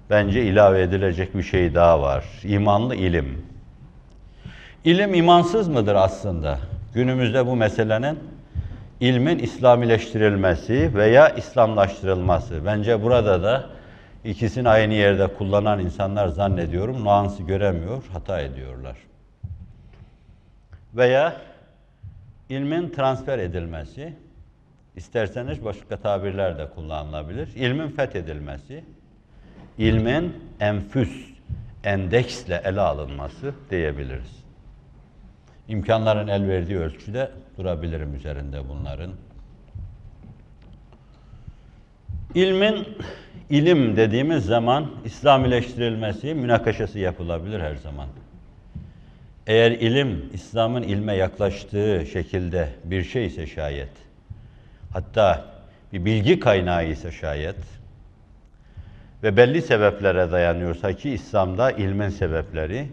Speaker 2: bence ilave edilecek bir şey daha var. İmanlı ilim. İlim imansız mıdır aslında? Günümüzde bu meselenin ilmin İslamileştirilmesi veya İslamlaştırılması. Bence burada da ikisini aynı yerde kullanan insanlar zannediyorum nuansı göremiyor, hata ediyorlar. Veya ilmin transfer edilmesi, isterseniz başka tabirler de kullanılabilir. İlmin fethedilmesi, ilmin enfüs, endeksle ele alınması diyebiliriz. İmkanların el verdiği ölçüde durabilirim üzerinde bunların. İlmin ilim dediğimiz zaman İslamileştirilmesi, münakaşası yapılabilir her zaman. Eğer ilim İslam'ın ilme yaklaştığı şekilde bir şey ise şayet, hatta bir bilgi kaynağı ise şayet ve belli sebeplere dayanıyorsa ki İslam'da ilmin sebepleri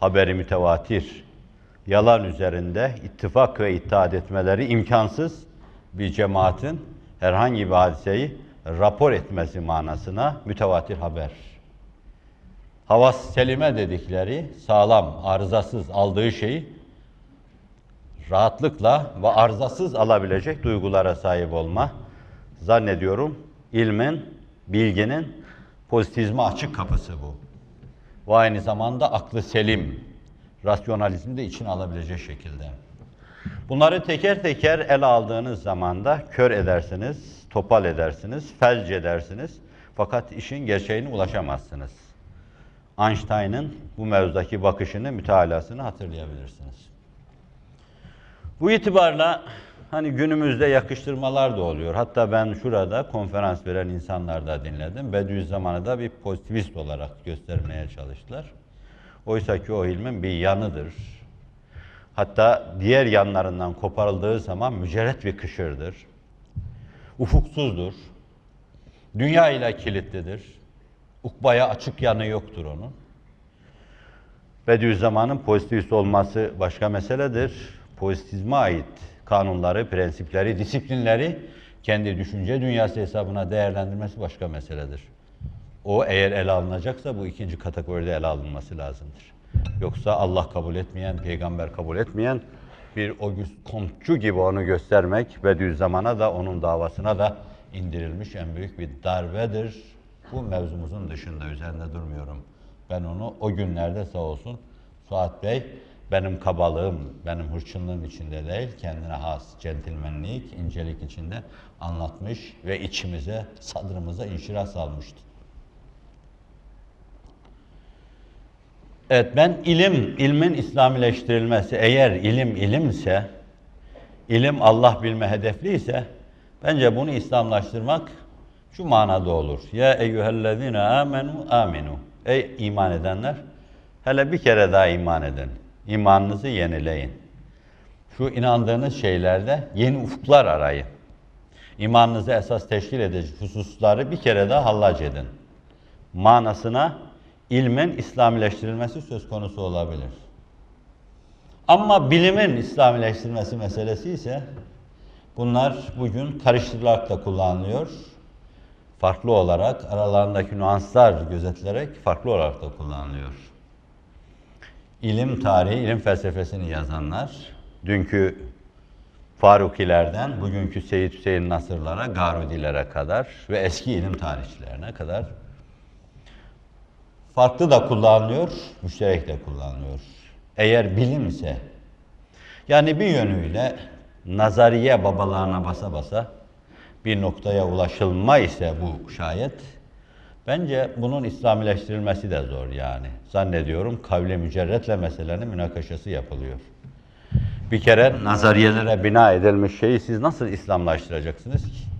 Speaker 2: haberi mütevatir, yalan üzerinde ittifak ve itaat etmeleri imkansız bir cemaatin herhangi bir hadiseyi rapor etmesi manasına mütevatir haber. Havas selime dedikleri sağlam, arızasız aldığı şeyi rahatlıkla ve arızasız alabilecek duygulara sahip olma zannediyorum ilmin, bilginin pozitizme açık kapısı bu. Ve aynı zamanda aklı selim, rasyonalizmi de içine alabilecek şekilde. Bunları teker teker ele aldığınız zaman da kör edersiniz, topal edersiniz, felç edersiniz. Fakat işin gerçeğine ulaşamazsınız. Einstein'ın bu mevzudaki bakışını, mütalasını hatırlayabilirsiniz. Bu itibarla hani günümüzde yakıştırmalar da oluyor. Hatta ben şurada konferans veren insanlar da dinledim. Bediüzzaman'ı da bir pozitivist olarak göstermeye çalıştılar. Oysa ki o ilmin bir yanıdır. Hatta diğer yanlarından koparıldığı zaman mücerret bir kışırdır. Ufuksuzdur. Dünya ile kilitlidir. Ukbaya açık yanı yoktur onun. Bediüzzaman'ın pozitivist olması başka meseledir. Pozitivizme ait kanunları, prensipleri, disiplinleri kendi düşünce dünyası hesabına değerlendirmesi başka meseledir. O eğer ele alınacaksa bu ikinci kategoride ele alınması lazımdır. Yoksa Allah kabul etmeyen, peygamber kabul etmeyen bir Auguste Comte'cu gibi onu göstermek Bediüzzaman'a da onun davasına da indirilmiş en büyük bir darbedir. Bu mevzumuzun dışında üzerinde durmuyorum. Ben onu o günlerde sağ olsun Suat Bey benim kabalığım, benim hırçınlığım içinde değil, kendine has centilmenlik, incelik içinde anlatmış ve içimize, sadrımıza inşirah salmıştı. Evet ben ilim, ilmin İslamileştirilmesi eğer ilim ilimse, ilim Allah bilme hedefliyse bence bunu İslamlaştırmak şu manada olur. Ya eyyühellezine amenu aminu. Ey iman edenler hele bir kere daha iman edin. İmanınızı yenileyin. Şu inandığınız şeylerde yeni ufuklar arayın. İmanınızı esas teşkil edecek hususları bir kere daha hallac edin. Manasına ilmin İslamileştirilmesi söz konusu olabilir.
Speaker 1: Ama bilimin İslamileştirilmesi meselesi ise bunlar bugün karıştırılarak da kullanılıyor. Farklı olarak aralarındaki nüanslar gözetilerek farklı olarak da kullanılıyor. İlim tarihi, ilim felsefesini yazanlar, dünkü Farukilerden bugünkü Seyyid Hüseyin Nasırlara, Garudilere kadar ve eski ilim tarihçilerine kadar farklı da kullanılıyor, müşterek de kullanılıyor. Eğer bilim ise, yani bir yönüyle nazariye babalarına basa basa bir noktaya ulaşılma ise bu şayet, bence bunun İslamileştirilmesi de zor yani. Zannediyorum kavle mücerretle meselenin münakaşası yapılıyor. Bir kere nazariyelere bina edilmiş şeyi siz nasıl İslamlaştıracaksınız ki?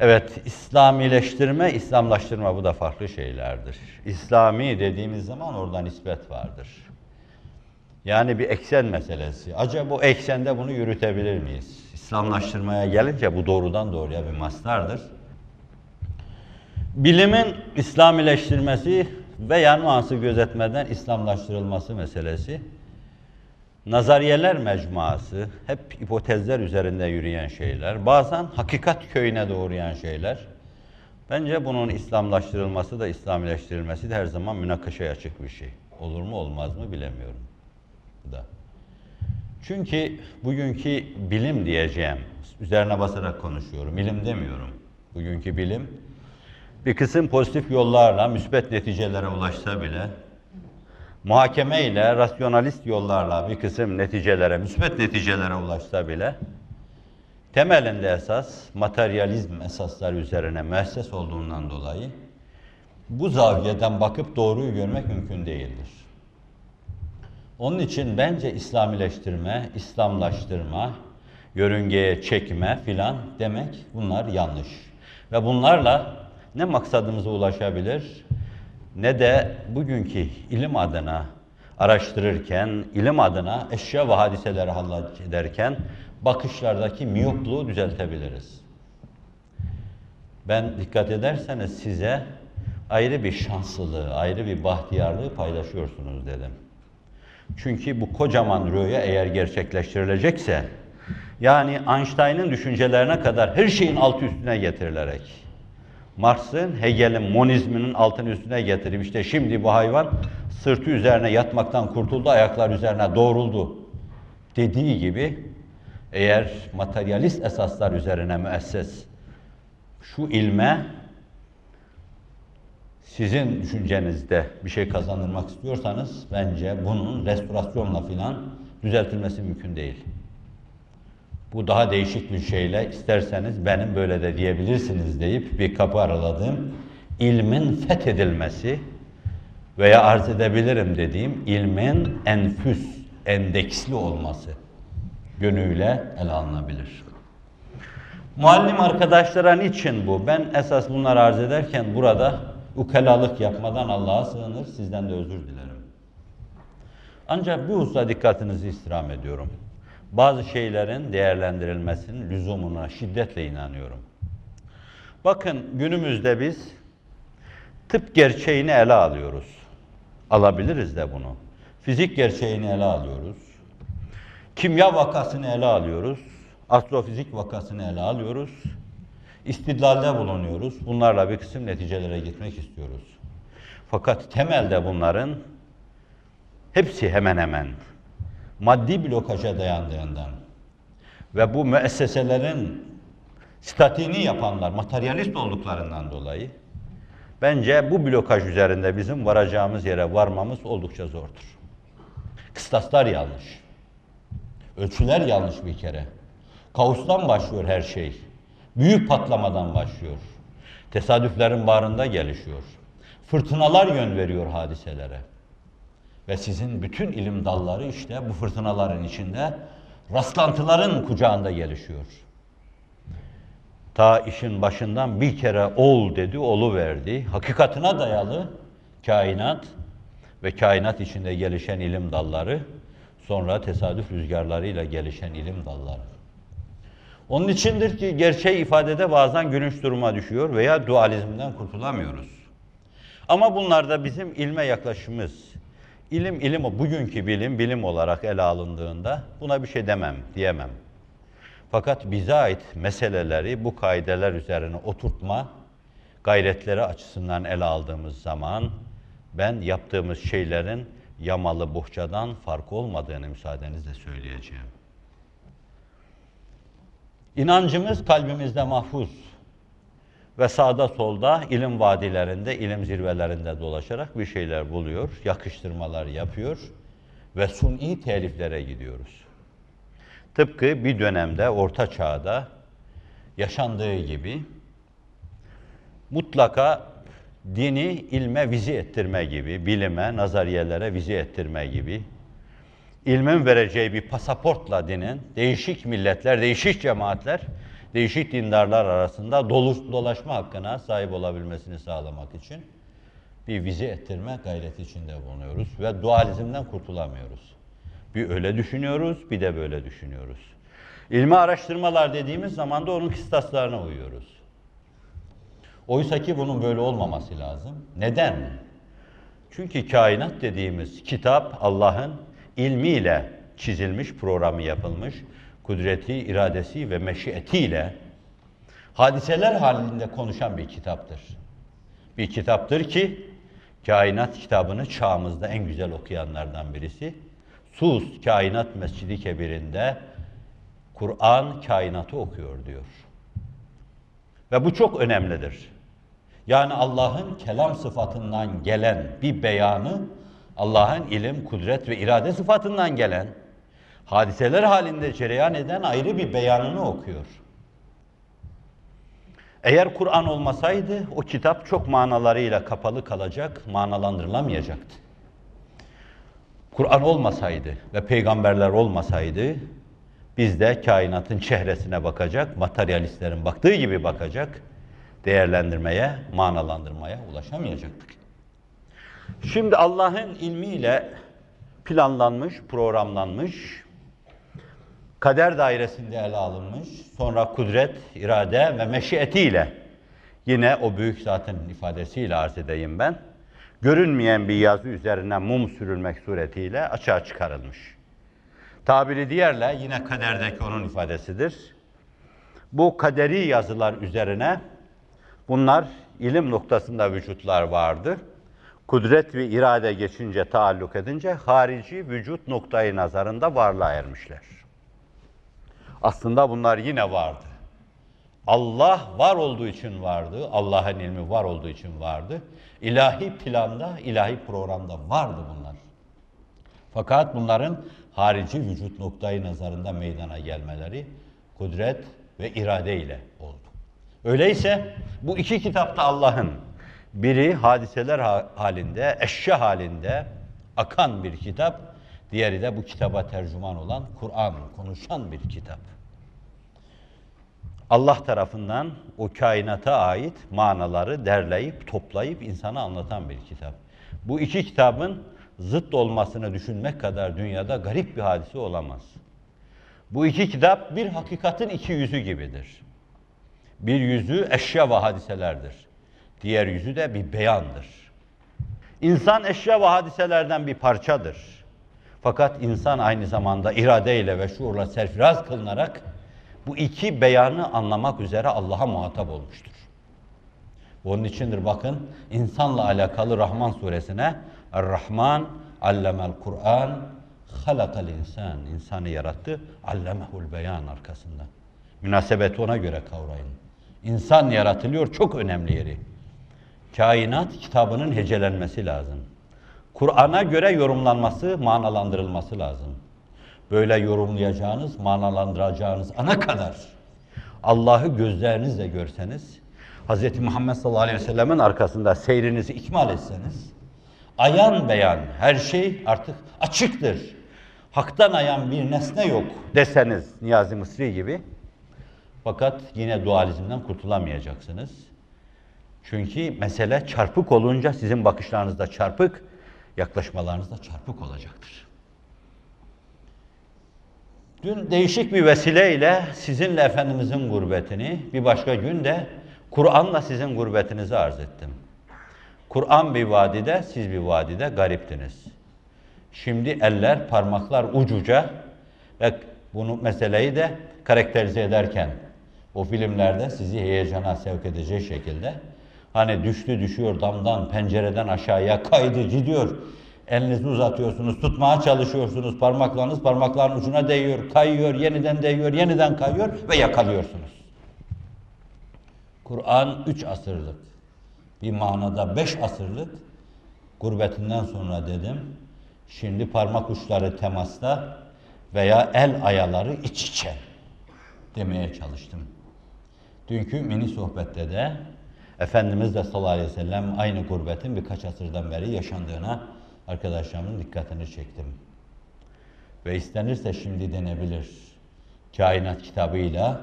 Speaker 1: Evet, İslamileştirme, İslamlaştırma bu da farklı şeylerdir. İslami dediğimiz zaman orada nispet vardır. Yani bir eksen meselesi. Acaba bu eksende bunu yürütebilir miyiz? İslamlaştırmaya gelince bu doğrudan doğruya bir mastardır. Bilimin İslamileştirmesi veya nuansı gözetmeden İslamlaştırılması meselesi nazariyeler mecmuası, hep hipotezler üzerinde yürüyen şeyler, bazen hakikat köyüne doğrayan şeyler. Bence bunun İslamlaştırılması da İslamileştirilmesi de her zaman münakaşaya açık bir şey. Olur mu olmaz mı bilemiyorum. Bu da. Çünkü bugünkü bilim diyeceğim, üzerine basarak konuşuyorum, ilim demiyorum. Bugünkü bilim bir kısım pozitif yollarla müsbet neticelere ulaşsa bile muhakeme ile rasyonalist yollarla bir kısım neticelere, müsbet neticelere ulaşsa bile temelinde esas materyalizm esaslar üzerine müesses olduğundan dolayı bu zaviyeden bakıp doğruyu görmek mümkün değildir. Onun için bence İslamileştirme, İslamlaştırma, yörüngeye çekme filan demek bunlar yanlış. Ve bunlarla ne maksadımıza ulaşabilir ne de bugünkü ilim adına araştırırken, ilim adına eşya ve hadiseleri hallederken bakışlardaki miyopluğu düzeltebiliriz. Ben dikkat ederseniz size ayrı bir şanslılığı, ayrı bir bahtiyarlığı paylaşıyorsunuz dedim. Çünkü bu kocaman rüya eğer gerçekleştirilecekse, yani Einstein'ın düşüncelerine kadar her şeyin altı üstüne getirilerek, Marx'ın, Hegel'in monizminin altını üstüne getirip işte şimdi bu hayvan sırtı üzerine yatmaktan kurtuldu, ayaklar üzerine doğruldu dediği gibi eğer materyalist esaslar üzerine müesses şu ilme sizin düşüncenizde bir şey kazandırmak istiyorsanız bence bunun restorasyonla filan düzeltilmesi mümkün değil. Bu daha değişik bir şeyle isterseniz benim böyle de diyebilirsiniz deyip bir kapı araladığım ilmin fethedilmesi veya arz edebilirim dediğim ilmin enfüs, endeksli olması yönüyle ele alınabilir. Muallim arkadaşlara niçin bu? Ben esas bunları arz ederken burada ukalalık yapmadan Allah'a sığınır, sizden de özür dilerim. Ancak bir hususa dikkatinizi istirham ediyorum. Bazı şeylerin değerlendirilmesinin lüzumuna şiddetle inanıyorum. Bakın günümüzde biz tıp gerçeğini ele alıyoruz. Alabiliriz de bunu. Fizik gerçeğini ele alıyoruz. Kimya vakasını ele alıyoruz. Astrofizik vakasını ele alıyoruz. İstidlalde bulunuyoruz. Bunlarla bir kısım neticelere gitmek istiyoruz. Fakat temelde bunların hepsi hemen hemen maddi blokaja dayandığından ve bu müesseselerin statiğini yapanlar materyalist olduklarından dolayı bence bu blokaj üzerinde bizim varacağımız yere varmamız oldukça zordur. Kıstaslar yanlış. Ölçüler yanlış bir kere. Kaostan başlıyor her şey. Büyük patlamadan başlıyor. Tesadüflerin bağrında gelişiyor. Fırtınalar yön veriyor hadiselere. Ve sizin bütün ilim dalları işte bu fırtınaların içinde rastlantıların kucağında gelişiyor. Ta işin başından bir kere ol dedi, olu verdi. Hakikatına dayalı kainat ve kainat içinde gelişen ilim dalları, sonra tesadüf rüzgarlarıyla gelişen ilim dalları. Onun içindir ki gerçeği ifadede bazen gülünç duruma düşüyor veya dualizmden kurtulamıyoruz. Ama bunlarda bizim ilme yaklaşımız,
Speaker 2: İlim ilim o bugünkü bilim bilim olarak ele alındığında buna bir şey demem, diyemem. Fakat bize ait meseleleri bu kaideler üzerine oturtma gayretleri açısından ele aldığımız zaman ben yaptığımız şeylerin yamalı bohçadan farkı olmadığını müsaadenizle söyleyeceğim. İnancımız kalbimizde mahfuz ve sağda solda ilim vadilerinde, ilim zirvelerinde dolaşarak bir şeyler buluyor, yakıştırmalar yapıyor ve suni teliflere gidiyoruz. Tıpkı bir dönemde, orta çağda yaşandığı gibi mutlaka dini ilme vizi ettirme gibi, bilime, nazariyelere vizi ettirme gibi, ilmin vereceği bir pasaportla dinin değişik milletler, değişik cemaatler, değişik dindarlar arasında dolaşma hakkına sahip olabilmesini sağlamak için bir vize ettirme gayreti içinde bulunuyoruz ve dualizmden kurtulamıyoruz. Bir öyle düşünüyoruz, bir de böyle düşünüyoruz. İlmi araştırmalar dediğimiz zaman da onun kıstaslarına uyuyoruz. Oysa ki bunun böyle olmaması lazım. Neden? Çünkü kainat dediğimiz kitap Allah'ın ilmiyle çizilmiş, programı yapılmış, kudreti, iradesi ve meşiyetiyle hadiseler halinde konuşan bir kitaptır. Bir kitaptır ki kainat kitabını çağımızda en güzel okuyanlardan birisi. Sus Kainat Mescidi Kebir'inde Kur'an kainatı okuyor diyor. Ve bu çok önemlidir. Yani Allah'ın kelam sıfatından gelen bir beyanı, Allah'ın ilim, kudret ve irade sıfatından gelen, hadiseler halinde cereyan eden ayrı bir beyanını okuyor. Eğer Kur'an olmasaydı o kitap çok manalarıyla kapalı kalacak, manalandırılamayacaktı. Kur'an olmasaydı ve peygamberler olmasaydı biz de kainatın çehresine bakacak, materyalistlerin baktığı gibi bakacak, değerlendirmeye, manalandırmaya ulaşamayacaktık. Şimdi Allah'ın ilmiyle planlanmış, programlanmış, kader dairesinde ele alınmış, sonra kudret, irade ve meşiyetiyle yine o büyük zaten ifadesiyle arz edeyim ben, görünmeyen bir yazı üzerine mum sürülmek suretiyle açığa çıkarılmış. Tabiri diğerle yine kaderdeki onun ifadesidir. Bu kaderi yazılar üzerine bunlar ilim noktasında vücutlar vardı. Kudret ve irade geçince, taalluk edince harici vücut noktayı nazarında varlığa ermişler. Aslında bunlar yine vardı. Allah var olduğu için vardı, Allah'ın ilmi var olduğu için vardı. İlahi planda, ilahi programda vardı bunlar. Fakat bunların harici vücut noktayı nazarında meydana gelmeleri kudret ve irade ile oldu. Öyleyse bu iki kitapta Allah'ın biri hadiseler halinde, eşya halinde akan bir kitap, diğeri de bu kitaba tercüman olan Kur'an, konuşan bir kitap. Allah tarafından o kainata ait manaları derleyip, toplayıp insana anlatan bir kitap. Bu iki kitabın zıt olmasını düşünmek kadar dünyada garip bir hadise olamaz. Bu iki kitap bir hakikatin iki yüzü gibidir. Bir yüzü eşya ve hadiselerdir. Diğer yüzü de bir beyandır. İnsan eşya ve hadiselerden bir parçadır. Fakat insan aynı zamanda iradeyle ve şuurla serfiraz kılınarak bu iki beyanı anlamak üzere Allah'a muhatap olmuştur. Onun içindir bakın insanla alakalı Rahman suresine Er-Rahman allemel Kur'an halakal insan. insanı yarattı. Allemehul beyan arkasında. Münasebeti ona göre kavrayın. İnsan yaratılıyor çok önemli yeri. Kainat kitabının hecelenmesi lazım. Kur'an'a göre yorumlanması, manalandırılması lazım. Böyle yorumlayacağınız, manalandıracağınız ana kadar Allah'ı gözlerinizle görseniz, Hz. Muhammed sallallahu aleyhi ve sellemin arkasında seyrinizi ikmal etseniz, ayan beyan her şey artık açıktır. Haktan ayan bir nesne yok deseniz Niyazi Mısri gibi. Fakat yine dualizmden kurtulamayacaksınız. Çünkü mesele çarpık olunca sizin bakışlarınız da çarpık, yaklaşmalarınız da çarpık olacaktır. Dün değişik bir vesileyle sizinle Efendimizin gurbetini, bir başka gün de Kur'an'la sizin gurbetinizi arz ettim. Kur'an bir vadide, siz bir vadide gariptiniz. Şimdi eller, parmaklar ucuca ve bunu meseleyi de karakterize ederken o filmlerde sizi heyecana sevk edecek şekilde hani düştü düşüyor damdan, pencereden aşağıya kaydı gidiyor. Elinizi uzatıyorsunuz, tutmaya çalışıyorsunuz. Parmaklarınız parmakların ucuna değiyor, kayıyor, yeniden değiyor, yeniden kayıyor ve yakalıyorsunuz. Kur'an üç asırlık, bir manada beş asırlık gurbetinden sonra dedim. Şimdi parmak uçları temasta veya el ayaları iç içe demeye çalıştım. Dünkü mini sohbette de Efendimiz de sallallahu aleyhi ve sellem aynı gurbetin birkaç asırdan beri yaşandığına arkadaşlarımın dikkatini çektim. Ve istenirse şimdi denebilir. Kainat kitabıyla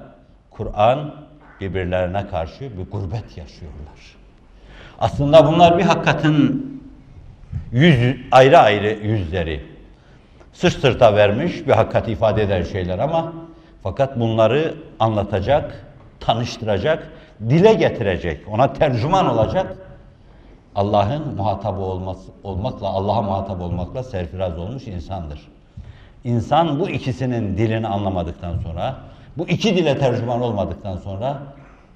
Speaker 2: Kur'an birbirlerine karşı bir gurbet yaşıyorlar. Aslında bunlar bir hakikatin yüz, ayrı ayrı yüzleri. Sırt sırta vermiş bir hakikat ifade eder şeyler ama fakat bunları anlatacak, tanıştıracak, dile getirecek, ona tercüman olacak Allah'ın muhatabı olması, olmakla, Allah'a muhatap olmakla serfiraz olmuş insandır. İnsan bu ikisinin dilini anlamadıktan sonra, bu iki dile tercüman olmadıktan sonra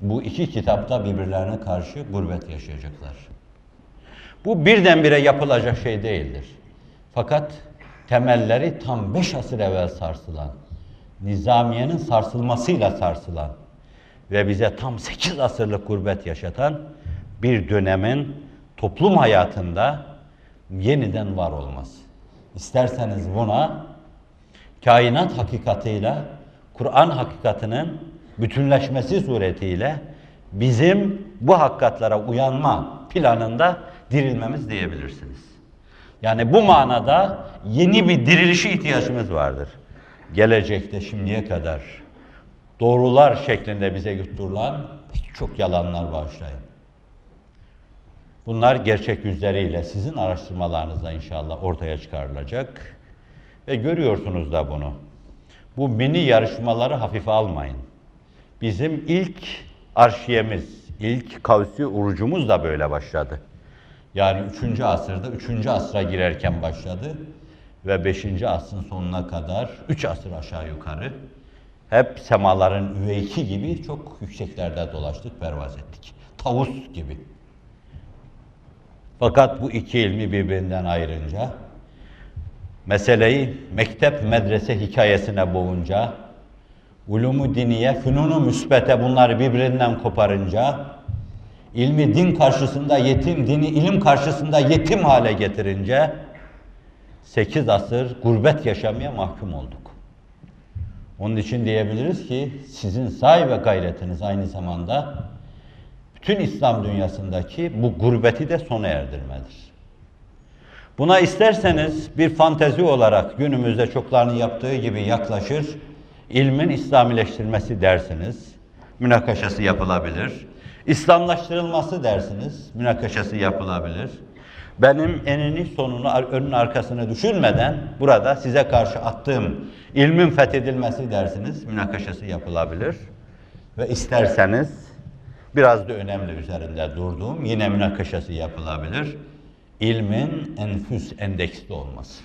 Speaker 2: bu iki kitapta birbirlerine karşı gurbet yaşayacaklar. Bu birdenbire yapılacak şey değildir. Fakat temelleri tam beş asır evvel sarsılan, nizamiyenin sarsılmasıyla sarsılan ve bize tam sekiz asırlık gurbet yaşatan bir dönemin toplum hayatında yeniden var olması. İsterseniz buna kainat hakikatiyle Kur'an hakikatinin bütünleşmesi suretiyle bizim bu hakikatlara uyanma planında dirilmemiz diyebilirsiniz. Yani bu manada yeni bir dirilişe ihtiyacımız vardır. Gelecekte şimdiye kadar doğrular şeklinde bize yutturulan çok yalanlar bağışlayın. Bunlar gerçek yüzleriyle sizin araştırmalarınızda inşallah ortaya çıkarılacak. Ve görüyorsunuz da bunu. Bu mini yarışmaları hafife almayın. Bizim ilk arşiyemiz, ilk kavsi urucumuz da böyle başladı. Yani 3. asırda 3. asra girerken başladı ve 5. asrın sonuna kadar 3 asır aşağı yukarı hep semaların üveyki gibi çok yükseklerde dolaştık, pervaz ettik. Tavus gibi. Fakat bu iki ilmi birbirinden ayırınca, meseleyi mektep medrese hikayesine boğunca, ulumu diniye, fünunu müsbete bunları birbirinden koparınca, ilmi din karşısında yetim, dini ilim karşısında yetim hale getirince, sekiz asır gurbet yaşamaya mahkum olduk. Onun için diyebiliriz ki sizin say ve gayretiniz aynı zamanda bütün İslam dünyasındaki bu gurbeti de sona erdirmedir. Buna isterseniz bir fantezi olarak günümüzde çoklarının yaptığı gibi yaklaşır, ilmin İslamileştirilmesi dersiniz, münakaşası yapılabilir. İslamlaştırılması dersiniz, münakaşası yapılabilir. Benim enini sonunu, önün arkasını düşünmeden burada size karşı attığım ilmin fethedilmesi dersiniz, münakaşası yapılabilir. Ve isterseniz biraz da önemli üzerinde durduğum yine münakaşası yapılabilir. İlmin enfüs endeksli olması.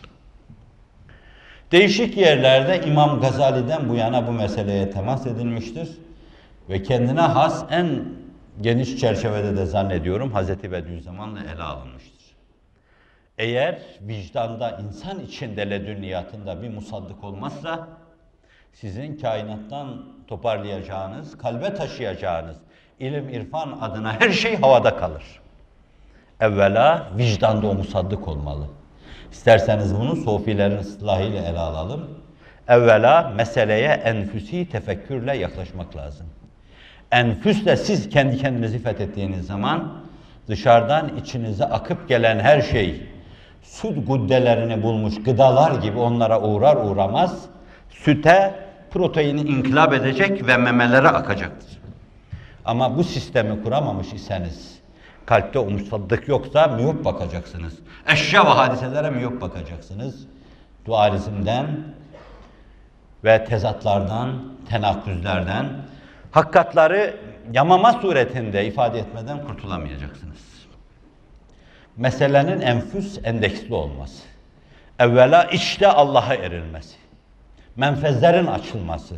Speaker 2: Değişik yerlerde İmam Gazali'den bu yana bu meseleye temas edilmiştir. Ve kendine has en geniş çerçevede de zannediyorum Hazreti Bediüzzaman'la ele alınmıştır. Eğer vicdanda insan içinde ledünniyatında bir musaddık olmazsa sizin kainattan toparlayacağınız, kalbe taşıyacağınız ilim irfan adına her şey havada kalır. Evvela vicdanda o musaddık olmalı. İsterseniz bunu sofilerin ıslahıyla ele alalım. Evvela meseleye enfüsi tefekkürle yaklaşmak lazım. Enfüsle siz kendi kendinizi fethettiğiniz zaman dışarıdan içinize akıp gelen her şey süt guddelerini bulmuş gıdalar gibi onlara uğrar uğramaz süte proteini inkılap edecek ve memelere akacaktır. Ama bu sistemi kuramamış iseniz, kalpte umutsadık yoksa miyop bakacaksınız. Eşya ve hadiselere miyop bakacaksınız. Dualizmden ve tezatlardan, tenakküzlerden, hakikatları yamama suretinde ifade etmeden kurtulamayacaksınız. Meselenin enfüs endeksli olması. Evvela içte Allah'a erilmesi, menfezlerin açılması,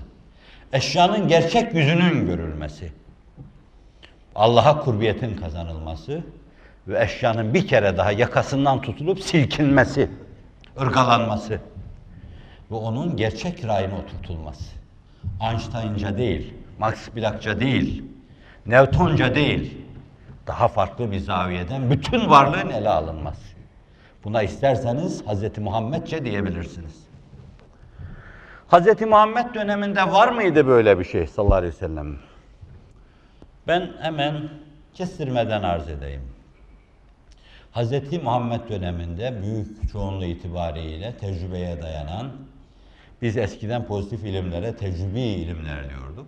Speaker 2: eşyanın gerçek yüzünün görülmesi, Allah'a kurbiyetin kazanılması ve eşyanın bir kere daha yakasından tutulup silkinmesi, ırgalanması ve onun gerçek rayına oturtulması. Einstein'ca değil, Max Planck'ça değil, Newton'ca değil, daha farklı bir zaviyeden bütün varlığın ele alınması. Buna isterseniz Hz. Muhammedçe diyebilirsiniz. Hz. Muhammed döneminde var mıydı böyle bir şey sallallahu aleyhi ve sellem? Ben hemen kestirmeden arz edeyim. Hz. Muhammed döneminde büyük çoğunluğu itibariyle tecrübeye dayanan, biz eskiden pozitif ilimlere tecrübi ilimler diyorduk.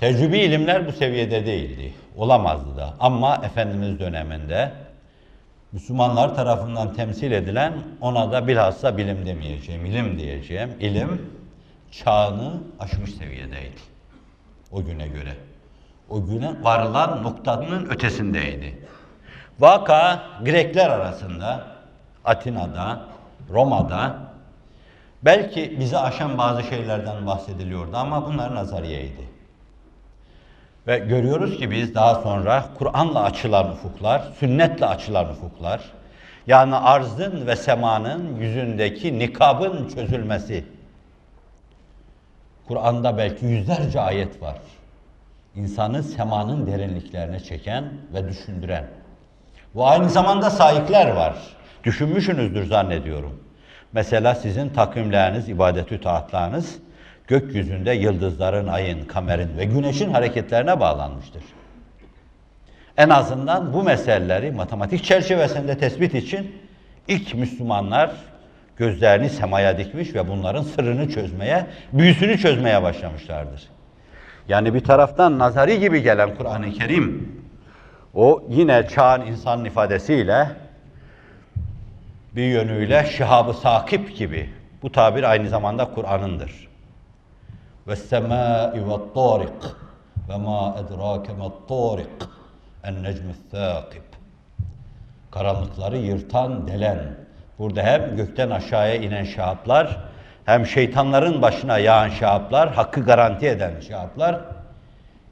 Speaker 2: Tecrübi ilimler bu seviyede değildi, olamazdı da. Ama Efendimiz döneminde Müslümanlar tarafından temsil edilen, ona da bilhassa bilim demeyeceğim, ilim diyeceğim, ilim çağını aşmış seviyedeydi. O güne göre. O güne varılan noktanın ötesindeydi. Vaka Grekler arasında, Atina'da, Roma'da belki bizi aşan bazı şeylerden bahsediliyordu ama bunlar nazariyeydi. Ve görüyoruz ki biz daha sonra Kur'an'la açılan ufuklar, sünnetle açılan ufuklar, yani arzın ve semanın yüzündeki nikabın çözülmesi. Kur'an'da belki yüzlerce ayet var. İnsanı semanın derinliklerine çeken ve düşündüren. Bu aynı zamanda sahipler var. Düşünmüşsünüzdür zannediyorum. Mesela sizin takvimleriniz, ibadetü taatlarınız gökyüzünde yıldızların, ayın, kamerin ve güneşin hareketlerine bağlanmıştır. En azından bu meseleleri matematik çerçevesinde tespit için ilk Müslümanlar gözlerini semaya dikmiş ve bunların sırrını çözmeye, büyüsünü çözmeye başlamışlardır. Yani bir taraftan nazari gibi gelen Kur'an-ı Kerim, o yine çağın insan ifadesiyle bir yönüyle şihabı sakip gibi. Bu tabir aynı zamanda Kur'an'ındır. Târik ve mâ edrâke târik en necmü thâkib. Karanlıkları yırtan, delen. Burada hem gökten aşağıya inen şahaplar, hem şeytanların başına yağan şahaplar, hakkı garanti eden şahaplar,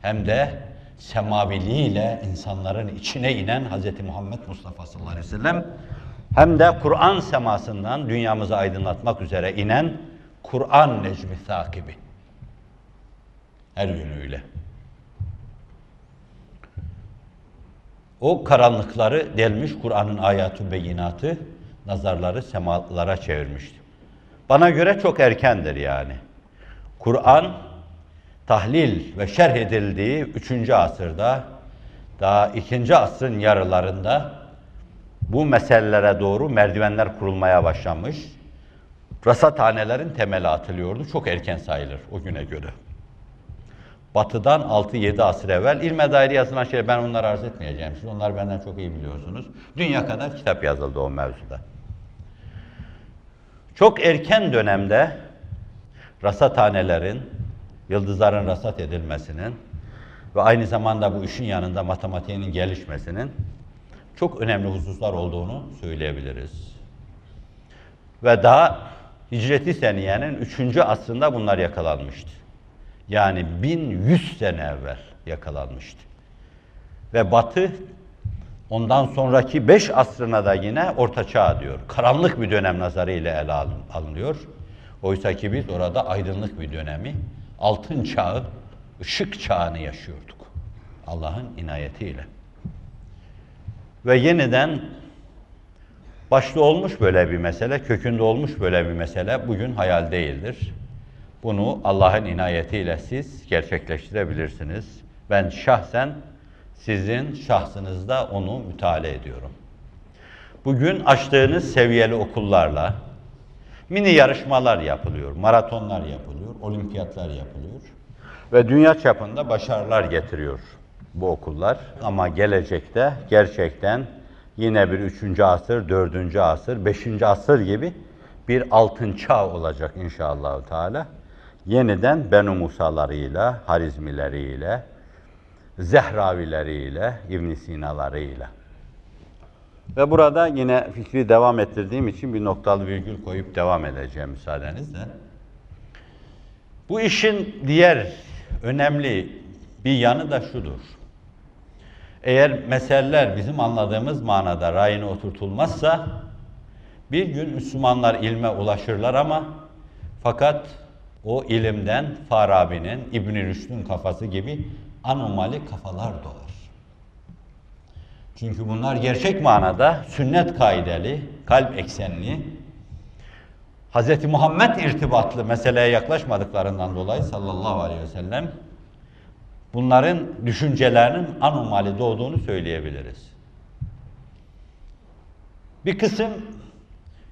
Speaker 2: hem de semaviliğiyle insanların içine inen Hz. Muhammed Mustafa sallallahu aleyhi ve sellem, hem de Kur'an semasından dünyamızı aydınlatmak üzere inen Kur'an necmi takibi. Her yönüyle. O karanlıkları delmiş Kur'an'ın ayatı beyinatı nazarları semalara çevirmişti. Bana göre çok erkendir yani. Kur'an tahlil ve şerh edildiği 3. asırda daha 2. asrın yarılarında bu meselelere doğru merdivenler kurulmaya başlamış. Rasathanelerin temeli atılıyordu. Çok erken sayılır o güne göre. Batı'dan 6-7 asır evvel ilme dair yazılan şey ben onları arz etmeyeceğim. Siz onlar benden çok iyi biliyorsunuz. Dünya kadar kitap yazıldı o mevzuda. Çok erken dönemde rasathanelerin, yıldızların rasat edilmesinin ve aynı zamanda bu işin yanında matematiğinin gelişmesinin çok önemli hususlar olduğunu söyleyebiliriz. Ve daha Hicreti Seniye'nin 3. asrında bunlar yakalanmıştı. Yani 1100 sene evvel yakalanmıştı. Ve Batı ondan sonraki 5 asrına da yine Orta Çağ diyor. Karanlık bir dönem nazarıyla ele alınıyor. Oysa ki biz orada aydınlık bir dönemi, altın çağı, ışık çağını yaşıyorduk. Allah'ın inayetiyle. Ve yeniden başta olmuş böyle bir mesele, kökünde olmuş böyle bir mesele bugün hayal değildir. Bunu Allah'ın inayetiyle siz gerçekleştirebilirsiniz. Ben şahsen sizin şahsınızda onu müteala ediyorum. Bugün açtığınız seviyeli okullarla mini yarışmalar yapılıyor, maratonlar yapılıyor, olimpiyatlar yapılıyor ve dünya çapında başarılar getiriyor bu okullar. Ama gelecekte gerçekten yine bir üçüncü asır, dördüncü asır, beşinci asır gibi bir altın çağ olacak inşallah Teala. Yeniden Benu Musa'larıyla, Harizmileriyle, Zehravileriyle, İbn Sinalarıyla. Ve burada yine fikri devam ettirdiğim için bir noktalı virgül koyup devam edeceğim müsaadenizle. Bu işin diğer önemli bir yanı da şudur. Eğer meseleler bizim anladığımız manada rayına oturtulmazsa bir gün Müslümanlar ilme ulaşırlar ama fakat o ilimden Farabi'nin, İbn-i Rüşd'ün kafası gibi anomali kafalar doğar. Çünkü bunlar gerçek manada sünnet kaideli, kalp eksenli, Hz. Muhammed irtibatlı meseleye yaklaşmadıklarından dolayı sallallahu aleyhi ve sellem bunların düşüncelerinin anomali doğduğunu söyleyebiliriz. Bir kısım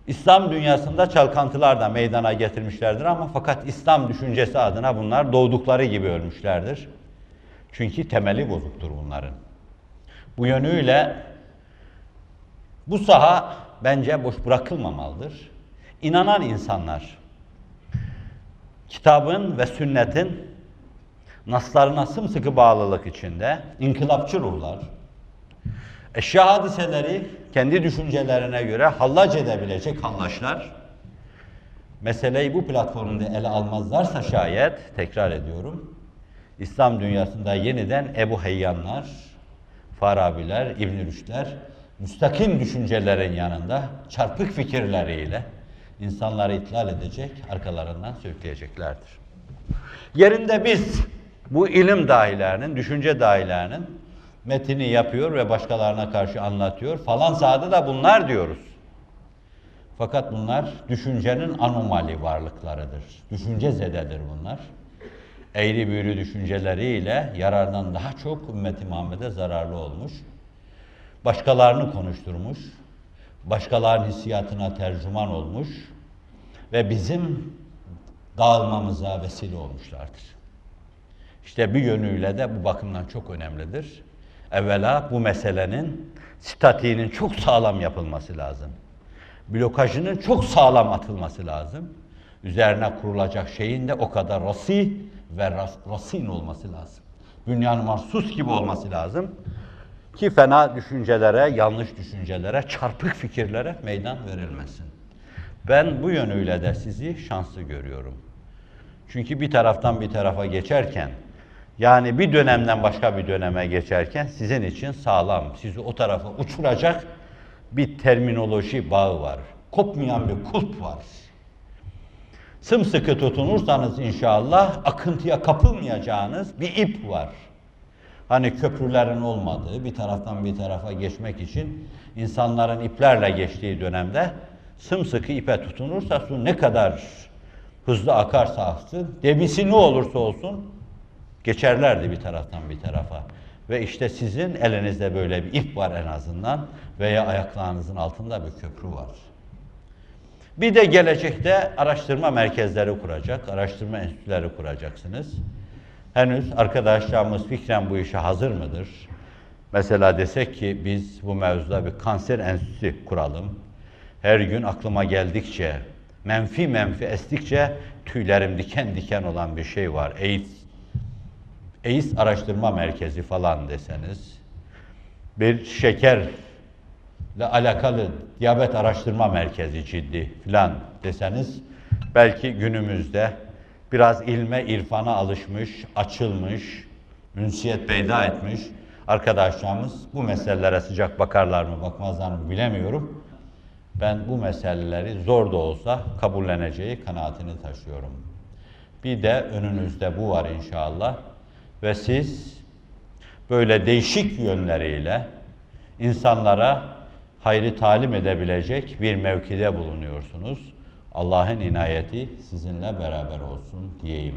Speaker 2: İslam dünyasında çalkantılar da meydana getirmişlerdir ama fakat İslam düşüncesi adına bunlar doğdukları gibi ölmüşlerdir. Çünkü temeli bozuktur bunların. Bu yönüyle bu saha bence boş bırakılmamalıdır. İnanan insanlar kitabın ve sünnetin naslarına sımsıkı bağlılık içinde inkılapçı ruhlar, eşya hadiseleri kendi düşüncelerine göre hallac edebilecek hallaçlar, meseleyi bu platformda ele almazlarsa şayet, tekrar ediyorum, İslam dünyasında yeniden Ebu Heyyanlar, Farabiler, İbn Rüşdler, müstakim düşüncelerin yanında çarpık fikirleriyle insanları itlal edecek, arkalarından sürükleyeceklerdir. Yerinde biz bu ilim dahilerinin, düşünce dahilerinin metini yapıyor ve başkalarına karşı anlatıyor. Falan sahada da bunlar diyoruz. Fakat bunlar düşüncenin anomali varlıklarıdır. Düşünce zededir bunlar. Eğri büğrü düşünceleriyle yarardan daha çok ümmeti Muhammed'e zararlı olmuş. Başkalarını konuşturmuş. Başkalarının hissiyatına tercüman olmuş. Ve bizim dağılmamıza vesile olmuşlardır. İşte bir yönüyle de bu bakımdan çok önemlidir. Evvela bu meselenin statiğinin çok sağlam yapılması lazım. Blokajının çok sağlam atılması lazım. Üzerine kurulacak şeyin de o kadar rasi ve ras, rasin olması lazım. Bünyan mahsus gibi olması lazım. Ki fena düşüncelere, yanlış düşüncelere, çarpık fikirlere meydan verilmesin. Ben bu yönüyle de sizi şanslı görüyorum. Çünkü bir taraftan bir tarafa geçerken, yani bir dönemden başka bir döneme geçerken sizin için sağlam, sizi o tarafa uçuracak bir terminoloji bağı var. Kopmayan bir kulp var. Sımsıkı tutunursanız inşallah akıntıya kapılmayacağınız bir ip var. Hani köprülerin olmadığı bir taraftan bir tarafa geçmek için insanların iplerle geçtiği dönemde sımsıkı ipe tutunursa su ne kadar hızlı akarsa aksın, debisi ne olursa olsun geçerlerdi bir taraftan bir tarafa. Ve işte sizin elinizde böyle bir ip var en azından veya ayaklarınızın altında bir köprü var. Bir de gelecekte araştırma merkezleri kuracak, araştırma enstitüleri kuracaksınız. Henüz arkadaşlarımız fikren bu işe hazır mıdır? Mesela desek ki biz bu mevzuda bir kanser enstitüsü kuralım. Her gün aklıma geldikçe, menfi menfi estikçe tüylerim diken diken olan bir şey var. AIDS. AIDS araştırma merkezi falan deseniz. Bir şekerle alakalı diyabet araştırma merkezi ciddi filan deseniz belki günümüzde biraz ilme, irfana alışmış, açılmış, ünsiyet peyda etmiş arkadaşlarımız bu meselelere sıcak bakarlar mı, bakmazlar mı bilemiyorum. Ben bu meseleleri zor da olsa kabulleneceği kanaatini taşıyorum. Bir de önünüzde bu var inşallah. Ve siz böyle değişik yönleriyle insanlara hayrı talim edebilecek bir mevkide bulunuyorsunuz. Allah'ın inayeti sizinle beraber olsun diyeyim.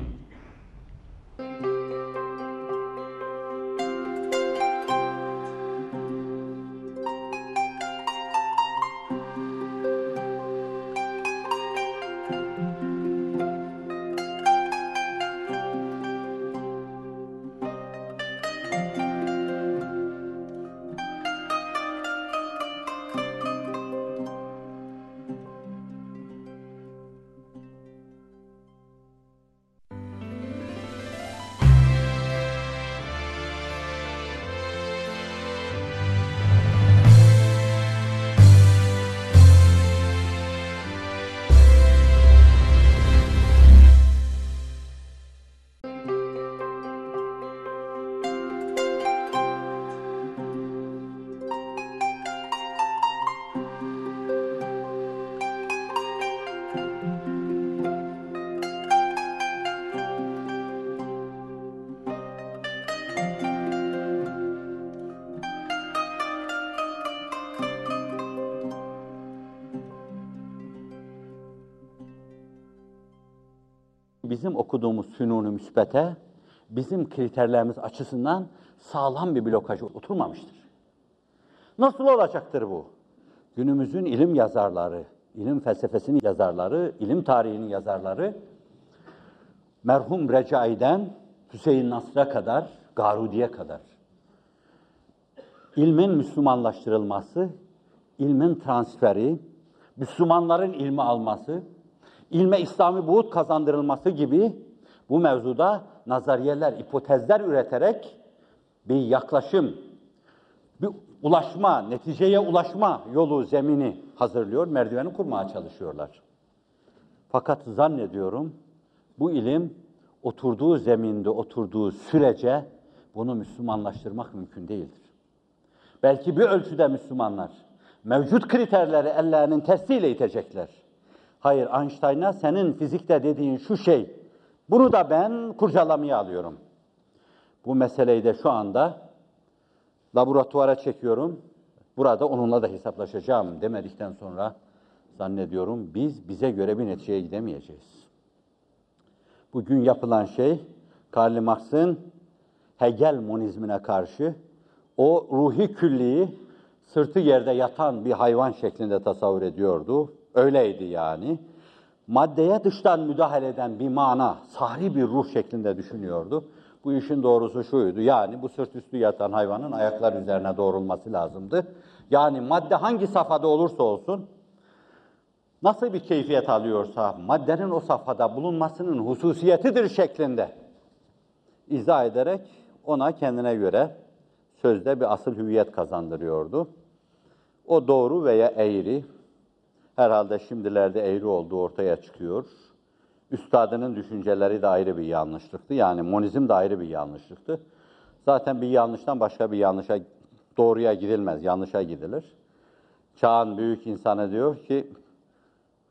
Speaker 1: Bizim okuduğumuz sünunu müsbete bizim kriterlerimiz açısından sağlam bir blokaj oturmamıştır. Nasıl olacaktır bu? Günümüzün ilim yazarları, ilim felsefesinin yazarları, ilim tarihinin yazarları merhum Recai'den Hüseyin Nasr'a kadar, Garudi'ye kadar ilmin Müslümanlaştırılması, ilmin transferi, Müslümanların ilmi alması, ilme İslami buğut kazandırılması gibi bu mevzuda nazariyeler, hipotezler üreterek bir yaklaşım, bir ulaşma, neticeye ulaşma yolu, zemini hazırlıyor, merdiveni kurmaya çalışıyorlar. Fakat zannediyorum bu ilim oturduğu zeminde, oturduğu sürece bunu Müslümanlaştırmak mümkün değildir. Belki bir ölçüde Müslümanlar mevcut kriterleri ellerinin testiyle itecekler. Hayır Einstein'a senin fizikte dediğin şu şey, bunu da ben kurcalamaya alıyorum. Bu meseleyi de şu anda laboratuvara çekiyorum. Burada onunla da hesaplaşacağım demedikten sonra zannediyorum biz bize göre bir neticeye gidemeyeceğiz. Bugün yapılan şey Karl Marx'ın Hegel monizmine karşı o ruhi külliyi sırtı yerde yatan bir hayvan şeklinde tasavvur ediyordu. Öyleydi yani. Maddeye dıştan müdahale eden bir mana, sahri bir ruh şeklinde düşünüyordu. Bu işin doğrusu şuydu. Yani bu sırt üstü yatan hayvanın ayaklar üzerine doğrulması lazımdı. Yani madde hangi safhada olursa olsun, nasıl bir keyfiyet alıyorsa maddenin o safhada bulunmasının hususiyetidir şeklinde izah ederek ona kendine göre sözde bir asıl hüviyet kazandırıyordu. O doğru veya eğri, herhalde şimdilerde eğri olduğu ortaya çıkıyor. Üstadının düşünceleri de ayrı bir yanlışlıktı. Yani monizm de ayrı bir yanlışlıktı. Zaten bir yanlıştan başka bir yanlışa, doğruya gidilmez, yanlışa gidilir. Çağın büyük insanı diyor ki,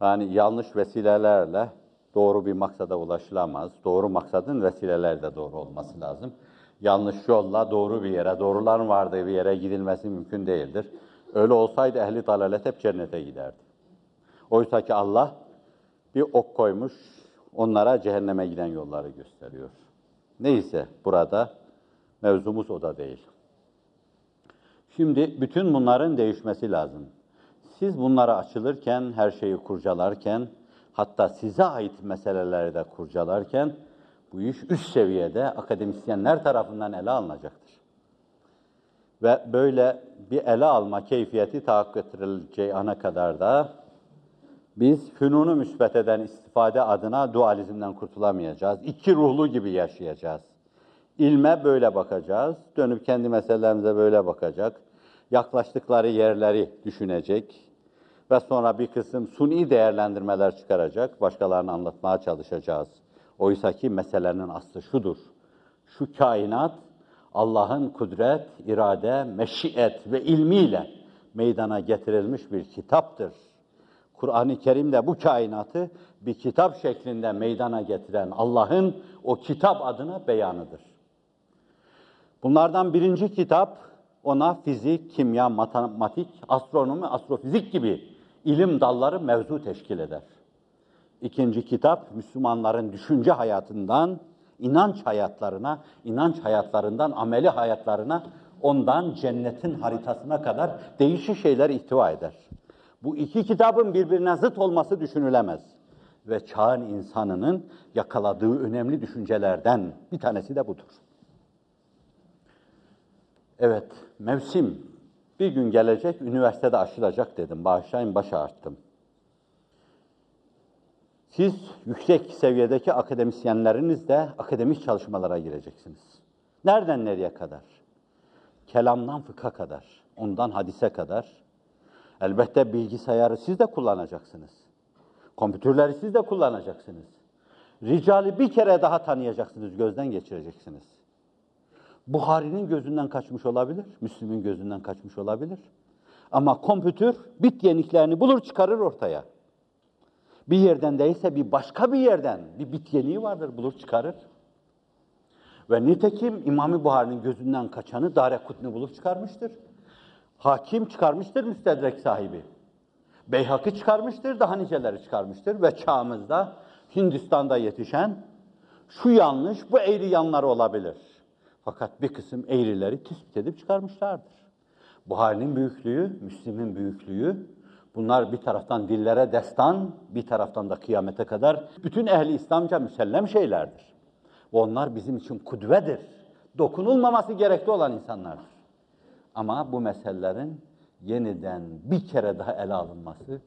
Speaker 1: yani yanlış vesilelerle doğru bir maksada ulaşılamaz. Doğru maksadın vesileler de doğru olması lazım. Yanlış yolla doğru bir yere, doğruların vardığı bir yere gidilmesi mümkün değildir. Öyle olsaydı ehli dalalet hep cennete giderdi. Oysa ki Allah bir ok koymuş, onlara cehenneme giden yolları gösteriyor. Neyse burada mevzumuz o da değil. Şimdi bütün bunların değişmesi lazım. Siz bunlara açılırken, her şeyi kurcalarken, hatta size ait meseleleri de kurcalarken, bu iş üst seviyede akademisyenler tarafından ele alınacaktır. Ve böyle bir ele alma keyfiyeti tahakkuk ettirileceği ana kadar da biz fünunu müsbet eden istifade adına dualizmden kurtulamayacağız. İki ruhlu gibi yaşayacağız. İlme böyle bakacağız. Dönüp kendi meselelerimize böyle bakacak. Yaklaştıkları yerleri düşünecek. Ve sonra bir kısım suni değerlendirmeler çıkaracak. Başkalarını anlatmaya çalışacağız. Oysa ki meselenin aslı şudur. Şu kainat Allah'ın kudret, irade, meşiyet ve ilmiyle meydana getirilmiş bir kitaptır. Kur'an-ı Kerim'de bu kainatı bir kitap şeklinde meydana getiren Allah'ın o kitap adına beyanıdır. Bunlardan birinci kitap ona fizik, kimya, matematik, astronomi, astrofizik gibi ilim dalları mevzu teşkil eder. İkinci kitap Müslümanların düşünce hayatından inanç hayatlarına, inanç hayatlarından ameli hayatlarına, ondan cennetin haritasına kadar değişik şeyler ihtiva eder. Bu iki kitabın birbirine zıt olması düşünülemez. Ve çağın insanının yakaladığı önemli düşüncelerden bir tanesi de budur. Evet, mevsim bir gün gelecek, üniversitede aşılacak dedim. Bağışlayın, başa arttım. Siz yüksek seviyedeki akademisyenlerinizle akademik çalışmalara gireceksiniz. Nereden nereye kadar? Kelamdan fıkha kadar, ondan hadise kadar. Elbette bilgisayarı siz de kullanacaksınız. Kompütürleri siz de kullanacaksınız. Ricali bir kere daha tanıyacaksınız, gözden geçireceksiniz. Buhari'nin gözünden kaçmış olabilir, Müslüm'ün gözünden kaçmış olabilir. Ama kompütür bit yeniklerini bulur çıkarır ortaya. Bir yerden değilse bir başka bir yerden bir bit yeniği vardır, bulur çıkarır. Ve nitekim İmam-ı Buhari'nin gözünden kaçanı Dare Kutni bulup çıkarmıştır. Hakim çıkarmıştır müstedrek sahibi. Beyhakı çıkarmıştır, daha niceleri çıkarmıştır ve çağımızda Hindistan'da yetişen şu yanlış, bu eğri yanları olabilir. Fakat bir kısım eğrileri tespit edip çıkarmışlardır. Buhari'nin büyüklüğü, Müslim'in büyüklüğü, bunlar bir taraftan dillere destan, bir taraftan da kıyamete kadar bütün ehli İslamca müsellem şeylerdir. Onlar bizim için kudvedir. Dokunulmaması gerekli olan insanlardır. Ama bu meselelerin yeniden bir kere daha ele alınması,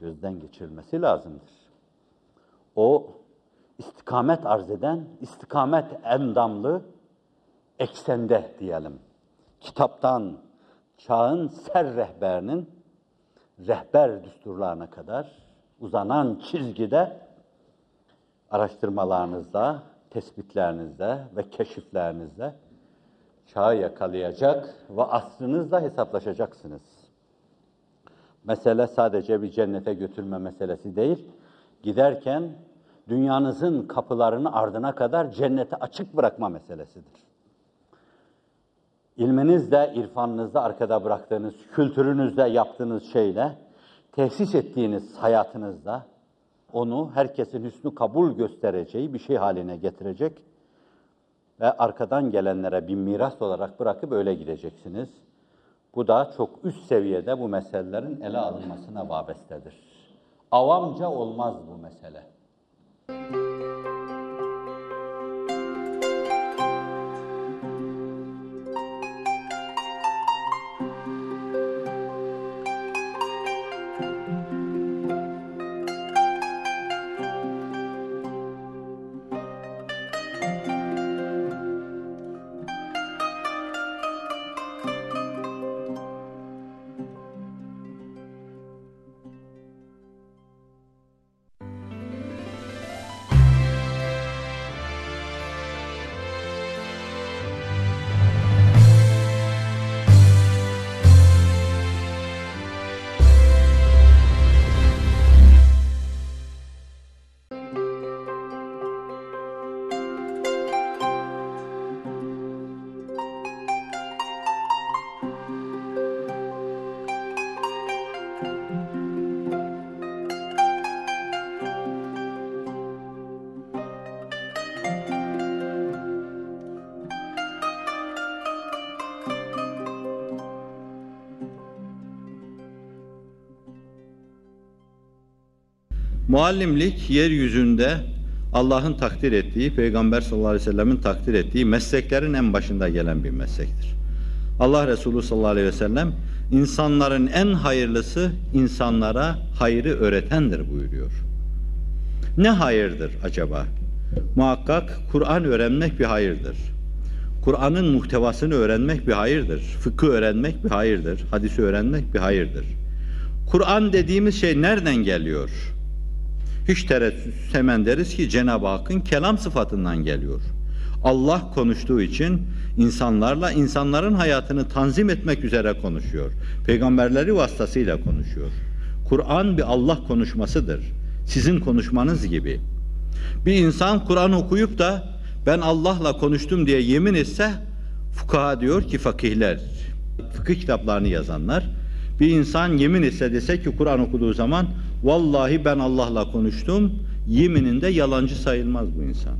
Speaker 1: gözden geçirilmesi lazımdır. O istikamet arz eden, istikamet endamlı eksende diyelim. Kitaptan çağın ser rehberinin rehber düsturlarına kadar uzanan çizgide araştırmalarınızda, tespitlerinizde ve keşiflerinizde çağı yakalayacak ve asrınızla hesaplaşacaksınız. Mesele sadece bir cennete götürme meselesi değil, giderken dünyanızın kapılarını ardına kadar cennete açık bırakma meselesidir. İlminizle, irfanınızda arkada bıraktığınız, kültürünüzde yaptığınız şeyle, tesis ettiğiniz hayatınızda onu herkesin hüsnü kabul göstereceği bir şey haline getirecek ve arkadan gelenlere bir miras olarak bırakıp öyle gideceksiniz. Bu da çok üst seviyede bu meselelerin ele alınmasına vabestedir. Avamca olmaz bu mesele.
Speaker 2: Muallimlik yeryüzünde Allah'ın takdir ettiği, Peygamber sallallahu aleyhi ve sellemin takdir ettiği mesleklerin en başında gelen bir meslektir. Allah Resulü sallallahu aleyhi ve sellem insanların en hayırlısı insanlara hayrı öğretendir buyuruyor. Ne hayırdır acaba? Muhakkak Kur'an öğrenmek bir hayırdır. Kur'an'ın muhtevasını öğrenmek bir hayırdır. Fıkı öğrenmek bir hayırdır. Hadisi öğrenmek bir hayırdır. Kur'an dediğimiz şey nereden geliyor? Hiç tereddüt hemen deriz ki Cenab-ı Hakk'ın kelam sıfatından geliyor. Allah konuştuğu için insanlarla insanların hayatını tanzim etmek üzere konuşuyor. Peygamberleri vasıtasıyla konuşuyor. Kur'an bir Allah konuşmasıdır. Sizin konuşmanız gibi. Bir insan Kur'an okuyup da ben Allah'la konuştum diye yemin etse fukaha diyor ki fakihler, fıkıh kitaplarını yazanlar bir insan yemin etse dese ki Kur'an okuduğu zaman vallahi ben Allah'la konuştum yemininde yalancı sayılmaz bu insan.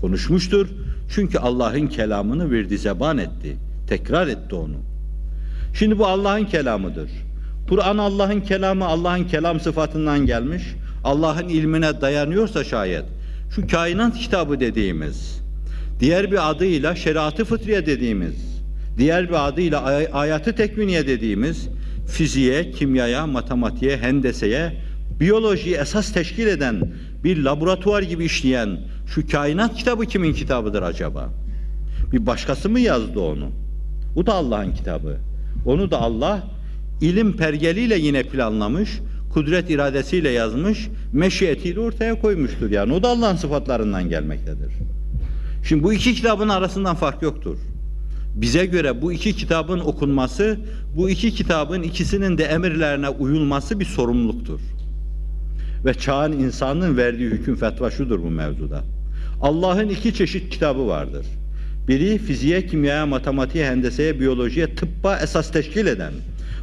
Speaker 2: Konuşmuştur çünkü Allah'ın kelamını verdi zeban etti. Tekrar etti onu. Şimdi bu Allah'ın kelamıdır. Kur'an Allah'ın kelamı, Allah'ın kelam sıfatından gelmiş. Allah'ın ilmine dayanıyorsa şayet şu kainat kitabı dediğimiz, diğer bir adıyla şeriatı fıtriye dediğimiz, diğer bir adıyla ay ayatı tekviniye dediğimiz, fiziğe, kimyaya, matematiğe, hendeseye, biyolojiyi esas teşkil eden bir laboratuvar gibi işleyen şu kainat kitabı kimin kitabıdır acaba? Bir başkası mı yazdı onu? Bu da Allah'ın kitabı. Onu da Allah ilim pergeliyle yine planlamış, kudret iradesiyle yazmış, meşiyetiyle ortaya koymuştur. Yani o da Allah'ın sıfatlarından gelmektedir. Şimdi bu iki kitabın arasından fark yoktur. Bize göre bu iki kitabın okunması, bu iki kitabın ikisinin de emirlerine uyulması bir sorumluluktur. Ve çağın insanın verdiği hüküm fetva şudur bu mevzuda. Allah'ın iki çeşit kitabı vardır. Biri fiziğe, kimyaya, matematiğe, hendeseye, biyolojiye, tıbba esas teşkil eden,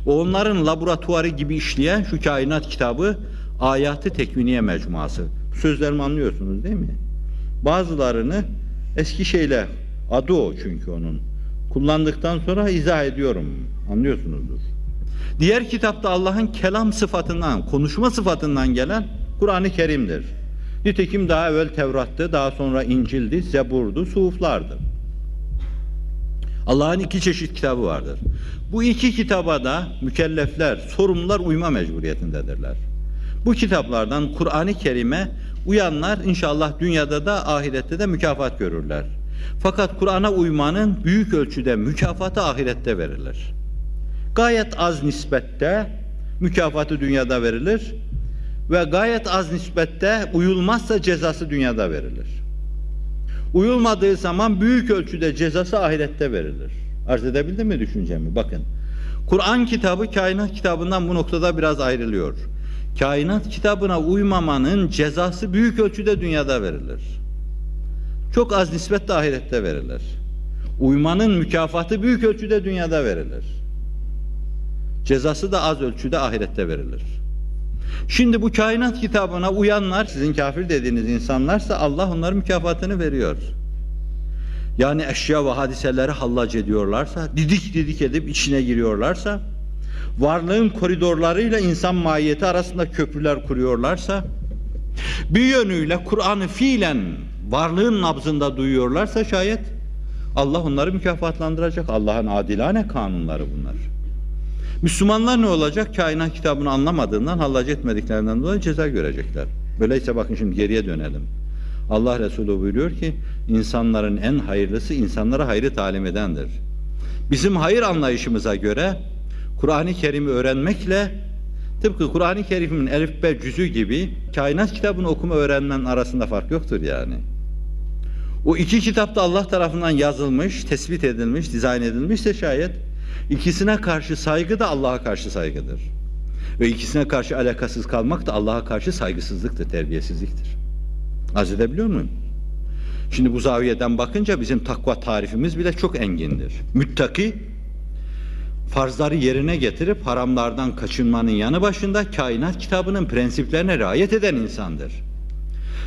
Speaker 2: onların laboratuvarı gibi işleyen şu kainat kitabı ayatı tekviniye mecmuası.
Speaker 3: Sözlerimi anlıyorsunuz değil mi? Bazılarını eski şeyle adı o çünkü onun. Kullandıktan sonra izah ediyorum. Anlıyorsunuzdur. Diğer kitapta Allah'ın kelam sıfatından, konuşma sıfatından gelen Kur'an-ı Kerim'dir. Nitekim daha evvel Tevrat'tı, daha sonra İncil'di, Zebur'du, Suhuflardı. Allah'ın iki çeşit kitabı vardır. Bu iki kitaba da mükellefler, sorumlular uyma mecburiyetindedirler. Bu kitaplardan Kur'an-ı Kerim'e uyanlar inşallah dünyada da ahirette de mükafat görürler. Fakat Kur'an'a uymanın büyük ölçüde mükafatı ahirette verilir. Gayet az nispette mükafatı dünyada verilir ve gayet az nispette uyulmazsa cezası dünyada verilir. Uyulmadığı zaman büyük ölçüde cezası ahirette verilir. Arz edebildim mi düşüncemi? Bakın. Kur'an kitabı kainat kitabından bu noktada biraz ayrılıyor. Kainat kitabına uymamanın cezası büyük ölçüde dünyada verilir. Çok az nispetle ahirette verilir. Uymanın mükafatı büyük ölçüde dünyada verilir. Cezası da az ölçüde ahirette verilir. Şimdi bu kainat kitabına uyanlar, sizin kafir dediğiniz insanlarsa Allah onların mükafatını veriyor. Yani eşya ve hadiseleri hallac ediyorlarsa, didik didik edip içine giriyorlarsa, varlığın koridorlarıyla insan mahiyeti arasında köprüler kuruyorlarsa, bir yönüyle Kur'an'ı fiilen varlığın nabzında duyuyorlarsa şayet, Allah onları mükafatlandıracak. Allah'ın adilane kanunları bunlar. Müslümanlar ne olacak? Kainat kitabını anlamadığından, hallac etmediklerinden dolayı ceza görecekler. Böyleyse bakın şimdi geriye dönelim. Allah Resulü buyuruyor ki, insanların en hayırlısı insanlara hayrı talim edendir. Bizim hayır anlayışımıza göre, Kur'an-ı Kerim'i öğrenmekle, tıpkı Kur'an-ı Kerim'in elif be cüzü gibi, kainat kitabını okuma öğrenmenin arasında fark yoktur yani. O iki kitapta Allah tarafından yazılmış, tespit edilmiş, dizayn edilmişse şayet, İkisine karşı saygı da Allah'a karşı saygıdır. Ve ikisine karşı alakasız kalmak da Allah'a karşı saygısızlıktır, terbiyesizliktir. Arz edebiliyor muyum? Şimdi bu zaviyeden bakınca bizim takva tarifimiz bile çok engindir. Müttaki, farzları yerine getirip haramlardan kaçınmanın yanı başında kainat kitabının prensiplerine riayet eden insandır.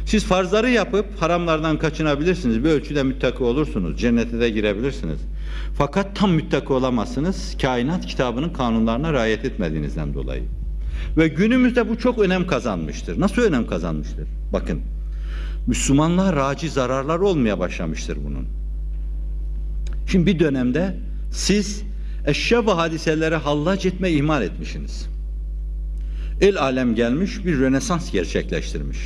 Speaker 3: Siz farzları yapıp haramlardan kaçınabilirsiniz. Bir ölçüde müttaki olursunuz. Cennete de girebilirsiniz. Fakat tam müttaki olamazsınız. Kainat kitabının kanunlarına riayet etmediğinizden dolayı. Ve günümüzde bu çok önem kazanmıştır. Nasıl önem kazanmıştır? Bakın. Müslümanlar raci zararlar olmaya başlamıştır bunun. Şimdi bir dönemde siz eşya ve hadiseleri hallac etme ihmal etmişsiniz. El alem gelmiş bir rönesans gerçekleştirmiş.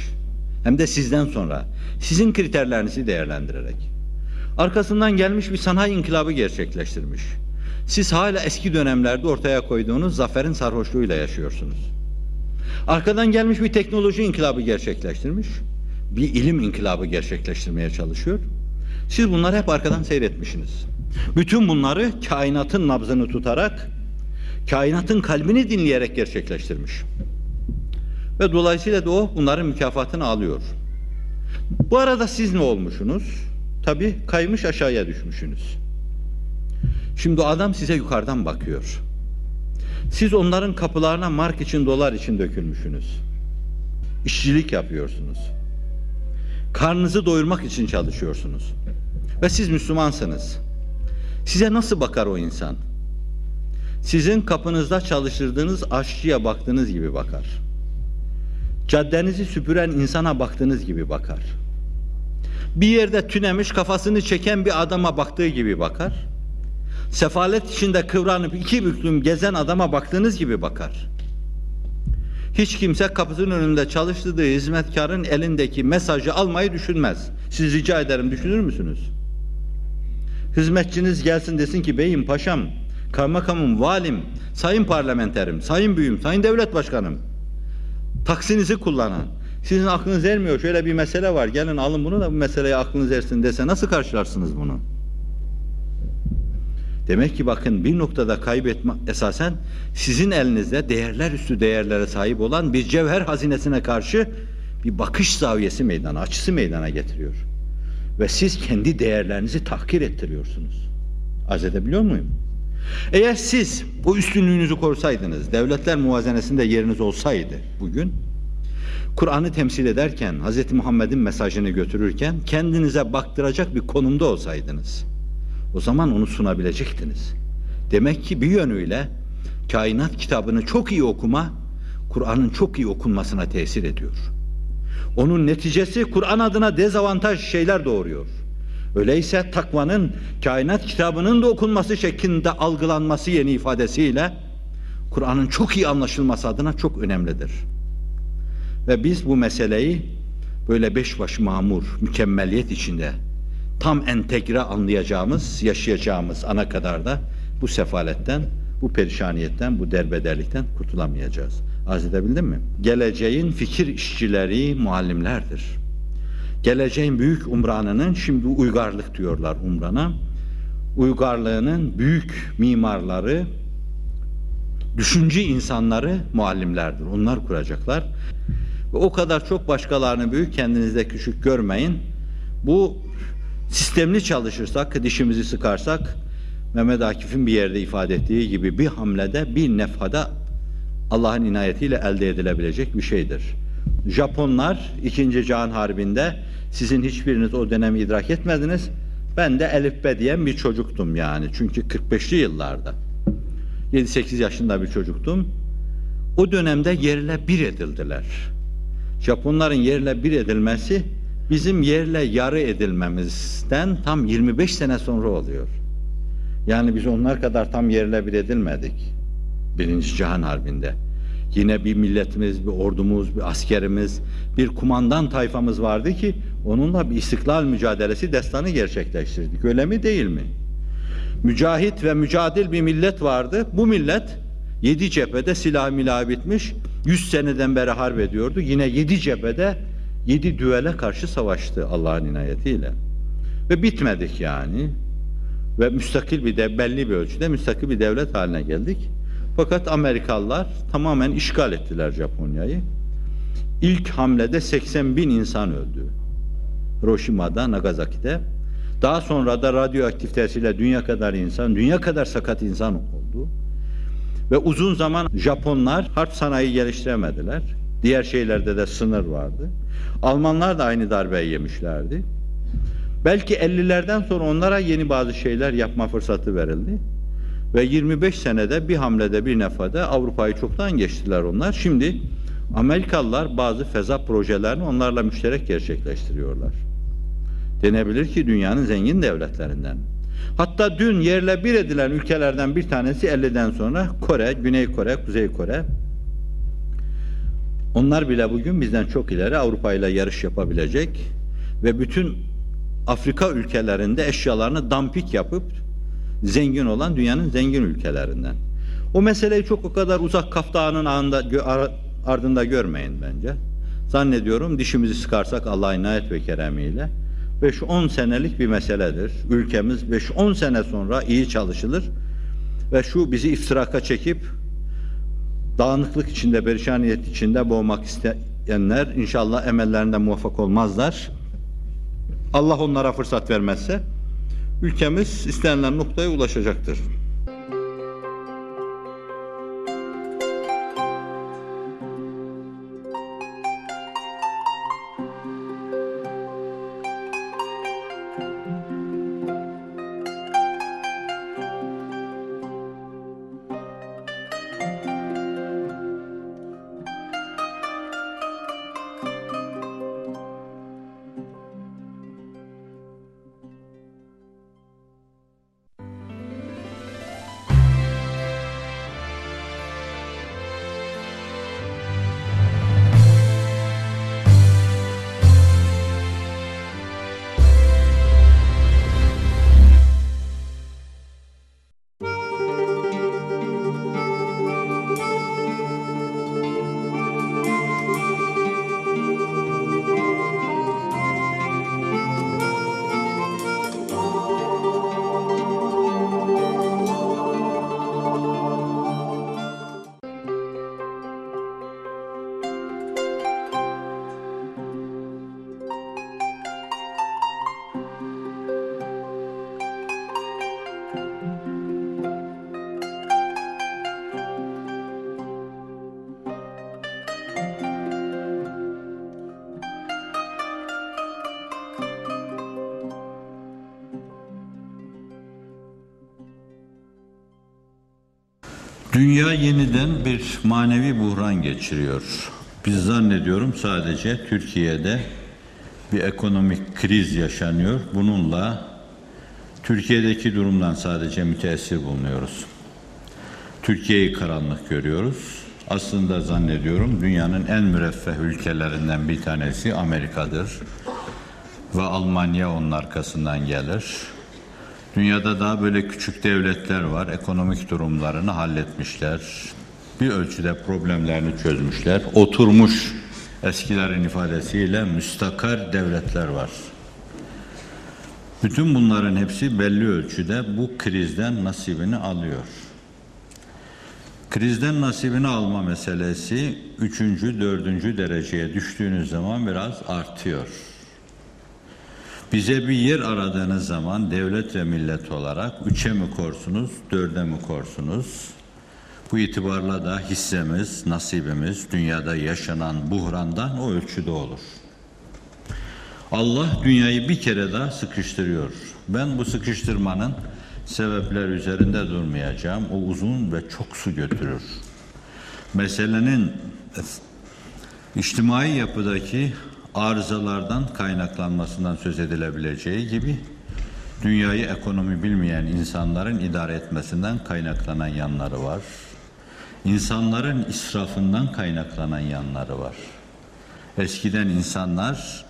Speaker 3: Hem de sizden sonra sizin kriterlerinizi değerlendirerek. Arkasından gelmiş bir sanayi inkılabı gerçekleştirmiş. Siz hala eski dönemlerde ortaya koyduğunuz zaferin sarhoşluğuyla yaşıyorsunuz. Arkadan gelmiş bir teknoloji inkılabı gerçekleştirmiş. Bir ilim inkılabı gerçekleştirmeye çalışıyor. Siz bunları hep arkadan seyretmişsiniz. Bütün bunları kainatın nabzını tutarak, kainatın kalbini dinleyerek gerçekleştirmiş. Ve dolayısıyla da o bunların mükafatını alıyor. Bu arada siz ne olmuşsunuz? Tabi kaymış aşağıya düşmüşsünüz. Şimdi o adam size yukarıdan bakıyor. Siz onların kapılarına mark için dolar için dökülmüşsünüz. İşçilik yapıyorsunuz. Karnınızı doyurmak için çalışıyorsunuz. Ve siz Müslümansınız. Size nasıl bakar o insan? Sizin kapınızda çalıştırdığınız aşçıya baktığınız gibi bakar. Caddenizi süpüren insana baktığınız gibi bakar. Bir yerde tünemiş kafasını çeken bir adama baktığı gibi bakar. Sefalet içinde kıvranıp iki büklüm gezen adama baktığınız gibi bakar. Hiç kimse kapısının önünde çalıştırdığı hizmetkarın elindeki mesajı almayı düşünmez. Siz rica ederim düşünür müsünüz? Hizmetçiniz gelsin desin ki beyim, paşam, kaymakamım, valim, sayın parlamenterim, sayın büyüm, sayın devlet başkanım. Taksinizi kullanan. Sizin aklınız ermiyor. Şöyle bir mesele var. Gelin alın bunu da bu meseleye aklınız ersin dese nasıl karşılarsınız bunu? Demek ki bakın bir noktada kaybetme esasen sizin elinizde değerler üstü değerlere sahip olan bir cevher hazinesine karşı bir bakış zaviyesi meydana, açısı meydana getiriyor. Ve siz kendi değerlerinizi tahkir ettiriyorsunuz. Arz edebiliyor muyum? Eğer siz bu üstünlüğünüzü korusaydınız, devletler muvazenesinde yeriniz olsaydı bugün, Kur'an'ı temsil ederken, Hz. Muhammed'in mesajını götürürken kendinize baktıracak bir konumda olsaydınız, o zaman onu sunabilecektiniz. Demek ki bir yönüyle kainat kitabını çok iyi okuma, Kur'an'ın çok iyi okunmasına tesir ediyor. Onun neticesi Kur'an adına dezavantaj şeyler doğuruyor. Öyleyse takvanın kainat kitabının da okunması şeklinde algılanması yeni ifadesiyle Kur'an'ın çok iyi anlaşılması adına çok önemlidir. Ve biz bu meseleyi böyle beş baş mamur, mükemmeliyet içinde tam entegre anlayacağımız, yaşayacağımız ana kadar da bu sefaletten, bu perişaniyetten, bu derbederlikten kurtulamayacağız. Arz edebildim mi? Geleceğin fikir işçileri muallimlerdir. Geleceğin büyük umranının, şimdi uygarlık diyorlar umrana, uygarlığının büyük mimarları, düşünce insanları muallimlerdir. Onlar kuracaklar. Ve o kadar çok başkalarını büyük, kendinizde küçük görmeyin. Bu sistemli çalışırsak, dişimizi sıkarsak, Mehmet Akif'in bir yerde ifade ettiği gibi bir hamlede, bir nefhada Allah'ın inayetiyle elde edilebilecek bir şeydir. Japonlar 2. Cihan Harbi'nde sizin hiçbiriniz o dönemi idrak etmediniz. Ben de elifbe diyen bir çocuktum yani. Çünkü 45'li yıllarda. 7-8 yaşında bir çocuktum. O dönemde yerle bir edildiler. Japonların yerle bir edilmesi bizim yerle yarı edilmemizden tam 25 sene sonra oluyor. Yani biz onlar kadar tam yerle bir edilmedik. Birinci Cihan Harbi'nde. Yine bir milletimiz, bir ordumuz, bir askerimiz, bir kumandan tayfamız vardı ki onunla bir istiklal mücadelesi destanı gerçekleştirdik. Öyle mi değil mi? Mücahit ve mücadil bir millet vardı. Bu millet yedi cephede silah milah bitmiş. Yüz seneden beri harp ediyordu. Yine yedi cephede yedi düvele karşı savaştı Allah'ın inayetiyle. Ve bitmedik yani. Ve müstakil bir de belli bir ölçüde müstakil bir devlet haline geldik. Fakat Amerikalılar tamamen işgal ettiler Japonya'yı. İlk hamlede 80 bin insan öldü. Hiroşima'da, Nagasaki'de. Daha sonra da radyoaktivitesiyle dünya kadar insan, dünya kadar sakat insan oldu. Ve uzun zaman Japonlar harp sanayi geliştiremediler. Diğer şeylerde de sınır vardı. Almanlar da aynı darbeyi yemişlerdi. Belki 50'lerden sonra onlara yeni bazı şeyler yapma fırsatı verildi. Ve 25 senede bir hamlede bir nefade Avrupa'yı çoktan geçtiler onlar. Şimdi Amerikalılar bazı feza projelerini onlarla müşterek gerçekleştiriyorlar. Denebilir ki dünyanın zengin devletlerinden. Hatta dün yerle bir edilen ülkelerden bir tanesi 50'den sonra Kore, Güney Kore, Kuzey Kore. Onlar bile bugün bizden çok ileri Avrupa ile yarış yapabilecek ve bütün Afrika ülkelerinde eşyalarını dampik yapıp zengin olan dünyanın zengin ülkelerinden. O meseleyi çok o kadar uzak kaftanın anda, ardında görmeyin bence. Zannediyorum dişimizi sıkarsak Allah'ın inayet ve keremiyle 5-10 senelik bir meseledir. Ülkemiz 5-10 sene sonra iyi çalışılır ve şu bizi iftiraka çekip dağınıklık içinde, perişaniyet içinde boğmak isteyenler inşallah emellerinde muvaffak olmazlar. Allah onlara fırsat vermezse ülkemiz istenilen noktaya ulaşacaktır. Dünya yeniden bir manevi buhran geçiriyor. Biz zannediyorum sadece Türkiye'de bir ekonomik kriz yaşanıyor. Bununla Türkiye'deki durumdan sadece müteessir bulunuyoruz. Türkiye'yi karanlık görüyoruz. Aslında zannediyorum dünyanın en müreffeh ülkelerinden bir tanesi Amerika'dır. Ve Almanya onun arkasından gelir. Dünyada daha böyle küçük devletler var. Ekonomik durumlarını halletmişler. Bir ölçüde problemlerini çözmüşler. Oturmuş eskilerin ifadesiyle müstakar devletler var. Bütün bunların hepsi belli ölçüde bu krizden nasibini alıyor. Krizden nasibini alma meselesi üçüncü, dördüncü dereceye düştüğünüz zaman biraz artıyor. Bize bir yer aradığınız zaman devlet ve millet olarak üçe mi korsunuz, dörde mi korsunuz? Bu itibarla da hissemiz, nasibimiz dünyada yaşanan buhrandan o ölçüde olur. Allah dünyayı bir kere daha sıkıştırıyor. Ben bu sıkıştırmanın sebepler üzerinde durmayacağım. O uzun ve çok su götürür. Meselenin içtimai yapıdaki arızalardan kaynaklanmasından söz edilebileceği gibi dünyayı ekonomi bilmeyen insanların idare etmesinden kaynaklanan yanları var. İnsanların israfından kaynaklanan yanları var. Eskiden insanlar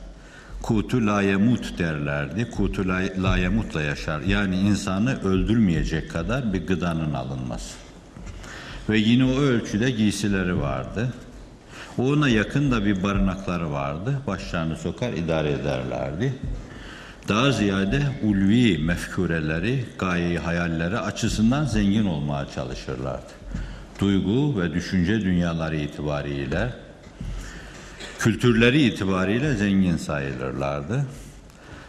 Speaker 3: kutu layemut derlerdi. Kutu layemutla yaşar. Yani insanı öldürmeyecek kadar bir gıdanın alınması. Ve yine o ölçüde giysileri vardı. Ona yakın da bir barınakları vardı. Başlarını sokar idare ederlerdi. Daha ziyade ulvi mefkureleri, gayeyi, hayalleri açısından zengin olmaya çalışırlardı. Duygu ve düşünce dünyaları itibariyle, kültürleri itibariyle zengin sayılırlardı.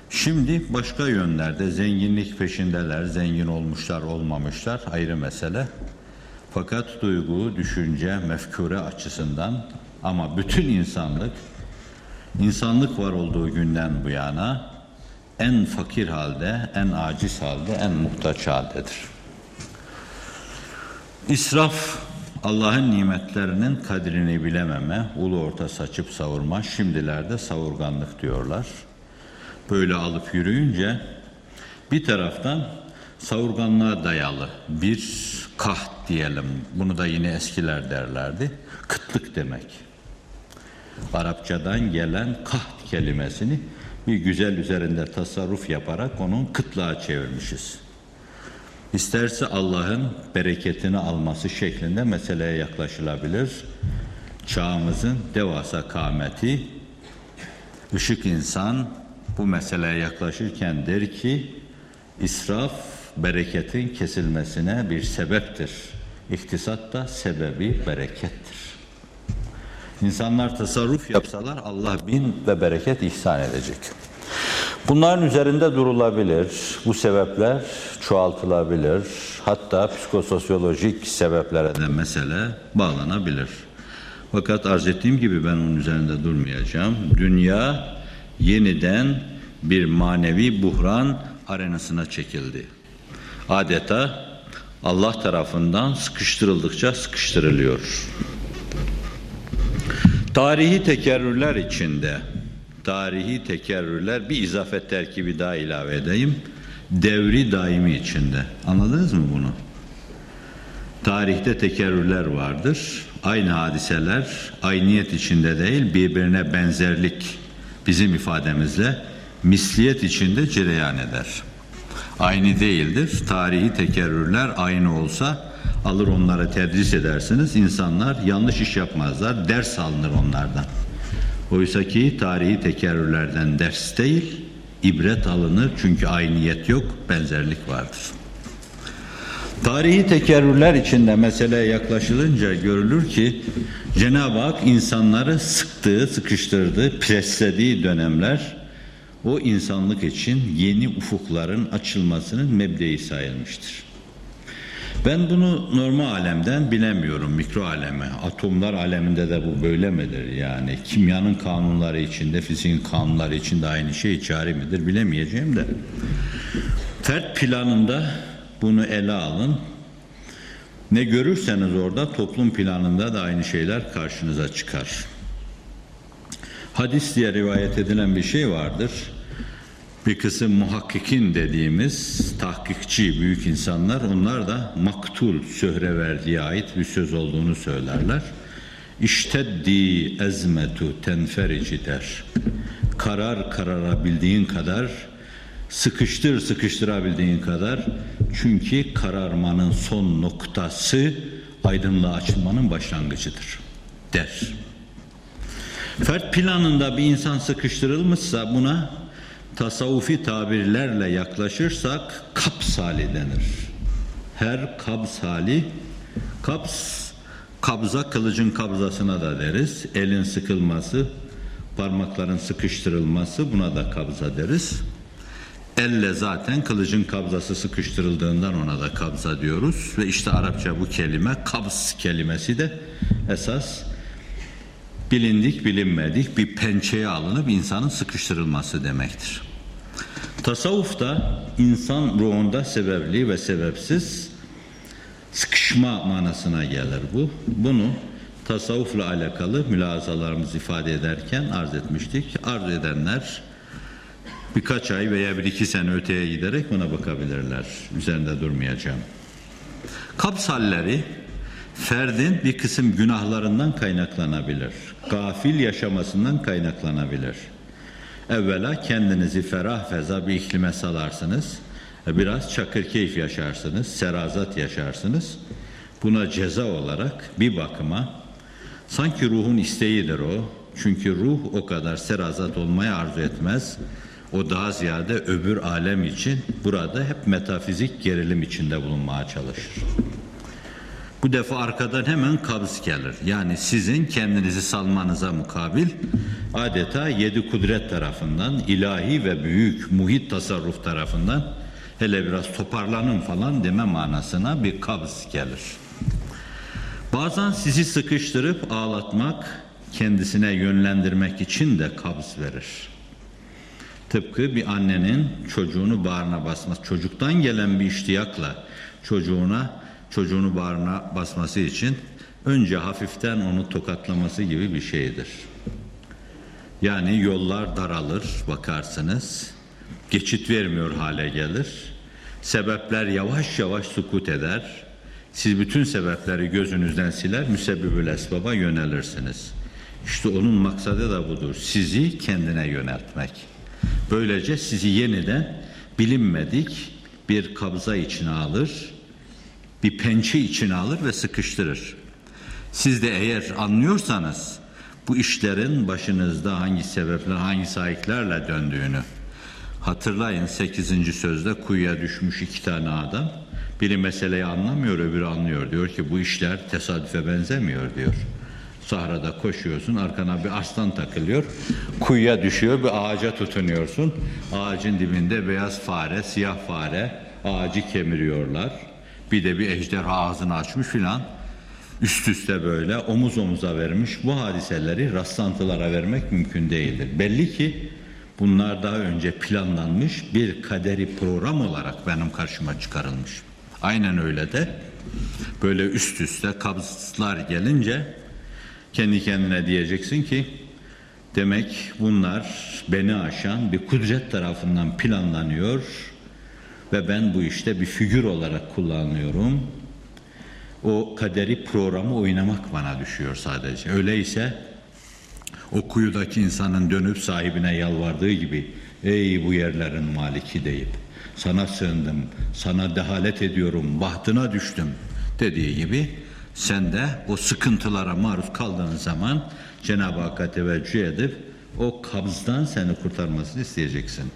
Speaker 3: Şimdi başka yönlerde zenginlik peşindeler, zengin olmuşlar, olmamışlar ayrı mesele. Fakat duygu, düşünce, mefkure açısından ama bütün insanlık, insanlık var olduğu günden bu yana en fakir halde, en aciz halde, en muhtaç haldedir. İsraf, Allah'ın nimetlerinin kadrini bilememe, ulu orta saçıp savurma, şimdilerde savurganlık diyorlar. Böyle alıp yürüyünce bir taraftan savurganlığa dayalı bir kaht diyelim, bunu da yine eskiler derlerdi, kıtlık demek. Arapçadan gelen kaht kelimesini bir güzel üzerinde tasarruf yaparak onun kıtlığa çevirmişiz. İsterse Allah'ın bereketini alması şeklinde meseleye yaklaşılabilir. Çağımızın devasa kâmeti, ışık insan bu meseleye yaklaşırken der ki, israf bereketin kesilmesine bir sebeptir. İktisat da sebebi berekettir. İnsanlar tasarruf yapsalar Allah bin ve bereket ihsan edecek. Bunların üzerinde durulabilir. Bu sebepler çoğaltılabilir. Hatta psikososyolojik sebeplere de mesele bağlanabilir. Fakat arz ettiğim gibi ben onun üzerinde durmayacağım. Dünya yeniden bir manevi buhran arenasına çekildi. Adeta Allah tarafından sıkıştırıldıkça sıkıştırılıyor. Tarihi tekerrürler içinde, tarihi tekerrürler bir izafet terkibi daha ilave edeyim. Devri daimi içinde. Anladınız mı bunu? Tarihte tekerrürler vardır. Aynı hadiseler ayniyet içinde değil birbirine benzerlik bizim ifademizle misliyet içinde cereyan eder. Aynı değildir. Tarihi tekerrürler aynı olsa alır onlara tedris edersiniz. İnsanlar yanlış iş yapmazlar. Ders alınır onlardan. Oysa ki tarihi tekerrürlerden ders değil, ibret alınır çünkü ayniyet yok, benzerlik vardır. Tarihi tekerrürler içinde meseleye yaklaşılınca görülür ki Cenab-ı Hak insanları sıktığı, sıkıştırdığı, preslediği dönemler o insanlık için yeni ufukların açılmasının mebdeyi sayılmıştır. Ben bunu normal alemden bilemiyorum, mikro aleme. Atomlar aleminde de bu böyle midir? Yani kimyanın kanunları içinde, fiziğin kanunları içinde aynı şey cari midir bilemeyeceğim de. Fert planında bunu ele alın. Ne görürseniz orada toplum planında da aynı şeyler karşınıza çıkar. Hadis diye rivayet edilen bir şey vardır. Bir kısım muhakkikin dediğimiz tahkikçi büyük insanlar onlar da maktul söhreverdiye ait bir söz olduğunu söylerler. İşteddi ezmetu tenferici der. Karar kararabildiğin kadar sıkıştır sıkıştırabildiğin kadar çünkü kararmanın son noktası aydınlığa açılmanın başlangıcıdır der. Fert planında bir insan sıkıştırılmışsa buna tasavvufi tabirlerle yaklaşırsak kaps hali denir. Her kabz hali, kaps, kabza kılıcın kabzasına da deriz. Elin sıkılması, parmakların sıkıştırılması buna da kabza deriz. Elle zaten kılıcın kabzası sıkıştırıldığından ona da kabza diyoruz. Ve işte Arapça bu kelime kabz kelimesi de esas bilindik bilinmedik bir pençeye alınıp insanın sıkıştırılması demektir. Tasavvufta insan ruhunda sebepli ve sebepsiz sıkışma manasına gelir bu. Bunu tasavvufla alakalı mülazalarımızı ifade ederken arz etmiştik. Arz edenler birkaç ay veya bir iki sene öteye giderek buna bakabilirler. Üzerinde durmayacağım. Kaps halleri ferdin bir kısım günahlarından kaynaklanabilir. Gafil yaşamasından kaynaklanabilir. Evvela kendinizi ferah feza bir iklime salarsınız. Biraz çakır keyif yaşarsınız, serazat yaşarsınız. Buna ceza olarak bir bakıma sanki ruhun isteğidir o. Çünkü ruh o kadar serazat olmaya arzu etmez. O daha ziyade öbür alem için burada hep metafizik gerilim içinde bulunmaya çalışır. Bu defa arkadan hemen kabz gelir. Yani sizin kendinizi salmanıza mukabil adeta yedi kudret tarafından, ilahi ve büyük muhit tasarruf tarafından hele biraz toparlanın falan deme manasına bir kabz gelir. Bazen sizi sıkıştırıp ağlatmak, kendisine yönlendirmek için de kabz verir. Tıpkı bir annenin çocuğunu bağrına basması, çocuktan gelen bir iştiyakla çocuğuna çocuğunu bağrına basması için önce hafiften onu tokatlaması gibi bir şeydir. Yani yollar daralır bakarsınız. Geçit vermiyor hale gelir. Sebepler yavaş yavaş sukut eder. Siz bütün sebepleri gözünüzden siler, müsebbibül esbaba yönelirsiniz. İşte onun maksadı da budur. Sizi kendine yöneltmek. Böylece sizi yeniden bilinmedik bir kabza içine alır, bir pençe içine alır ve sıkıştırır. Siz de eğer anlıyorsanız bu işlerin başınızda hangi sebepler, hangi sahiplerle döndüğünü hatırlayın 8. sözde kuyuya düşmüş iki tane adam. Biri meseleyi anlamıyor, öbürü anlıyor. Diyor ki bu işler tesadüfe benzemiyor diyor. Sahrada koşuyorsun, arkana bir aslan takılıyor. Kuyuya düşüyor, bir ağaca tutunuyorsun. Ağacın dibinde beyaz fare, siyah fare ağacı kemiriyorlar. Bir de bir ejderha ağzını açmış filan. Üst üste böyle omuz omuza vermiş. Bu hadiseleri rastlantılara vermek mümkün değildir. Belli ki bunlar daha önce planlanmış bir kaderi program olarak benim karşıma çıkarılmış. Aynen öyle de böyle üst üste kabzlar gelince kendi kendine diyeceksin ki demek bunlar beni aşan bir kudret tarafından planlanıyor ve ben bu işte bir figür olarak kullanıyorum. O kaderi programı oynamak bana düşüyor sadece. Öyleyse o kuyudaki insanın dönüp sahibine yalvardığı gibi ey bu yerlerin maliki deyip sana sığındım, sana dehalet ediyorum, bahtına düştüm dediği gibi sen de o sıkıntılara maruz kaldığın zaman Cenab-ı Hakk'a teveccüh edip o kabzdan seni kurtarmasını isteyeceksin.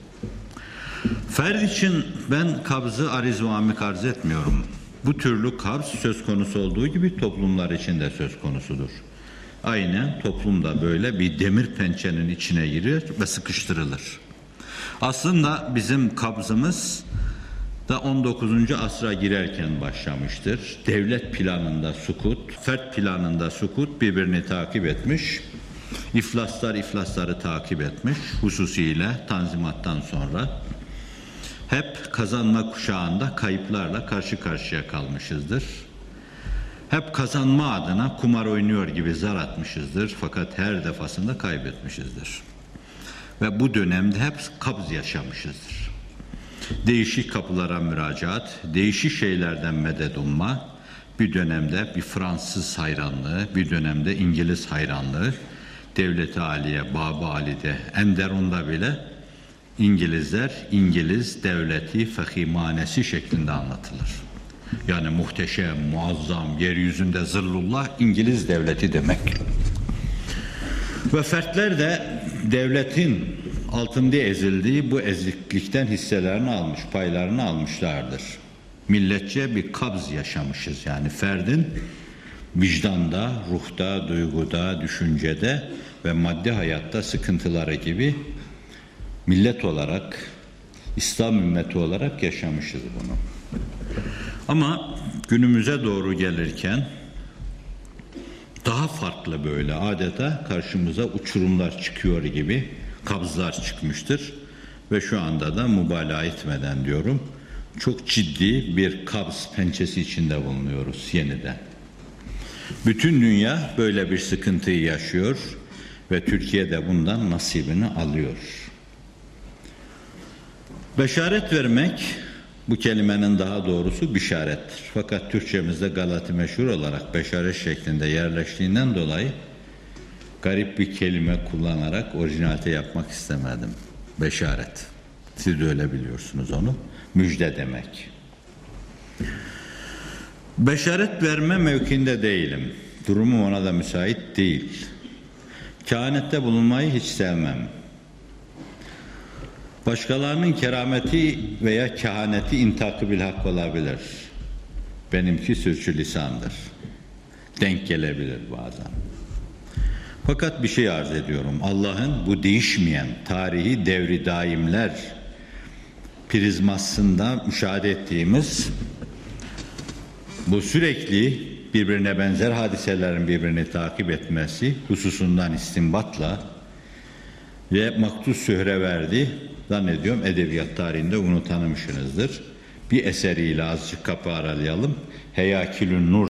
Speaker 3: Ferd için ben kabzı ariz ve arz etmiyorum. Bu türlü kabz söz konusu olduğu gibi toplumlar için de söz konusudur. Aynen toplumda böyle bir demir pençenin içine girir ve sıkıştırılır. Aslında bizim kabzımız da 19. asra girerken başlamıştır. Devlet planında sukut, fert planında sukut birbirini takip etmiş. İflaslar iflasları takip etmiş hususiyle tanzimattan sonra. Hep kazanma kuşağında kayıplarla karşı karşıya kalmışızdır. Hep kazanma adına kumar oynuyor gibi zar atmışızdır fakat her defasında kaybetmişizdir. Ve bu dönemde hep kabz yaşamışızdır. Değişik kapılara müracaat, değişik şeylerden medet umma, bir dönemde bir Fransız hayranlığı, bir dönemde İngiliz hayranlığı, Devleti Aliye, Baba Ali'de, Enderun'da bile İngilizler İngiliz devleti fehimanesi şeklinde anlatılır. Yani muhteşem, muazzam, yeryüzünde zırlullah İngiliz devleti demek. Ve fertler de devletin altında ezildiği bu eziklikten hisselerini almış, paylarını almışlardır. Milletçe bir kabz yaşamışız yani ferdin vicdanda, ruhta, duyguda, düşüncede ve maddi hayatta sıkıntıları gibi millet olarak, İslam ümmeti olarak yaşamışız bunu. Ama günümüze doğru gelirken daha farklı böyle adeta karşımıza uçurumlar çıkıyor gibi kabzlar çıkmıştır. Ve şu anda da mübalağa etmeden diyorum çok ciddi bir kabz pençesi içinde bulunuyoruz yeniden. Bütün dünya böyle bir sıkıntıyı yaşıyor ve Türkiye de bundan nasibini alıyor. Beşaret vermek bu kelimenin daha doğrusu bişarettir. Fakat Türkçemizde Galati meşhur olarak beşaret şeklinde yerleştiğinden dolayı garip bir kelime kullanarak orijinalite yapmak istemedim. Beşaret. Siz de öyle biliyorsunuz onu. Müjde demek. Beşaret verme mevkinde değilim. Durumum ona da müsait değil. Kehanette bulunmayı hiç sevmem. Başkalarının kerameti veya kehaneti intakı bil hak olabilir. Benimki sürçü lisandır. Denk gelebilir bazen. Fakat bir şey arz ediyorum. Allah'ın bu değişmeyen tarihi devri daimler prizmasında müşahede ettiğimiz bu sürekli birbirine benzer hadiselerin birbirini takip etmesi hususundan istinbatla ve maktus sühre verdi zannediyorum edebiyat tarihinde bunu tanımışsınızdır. Bir eseriyle azıcık kapı aralayalım. Heyakilün Nur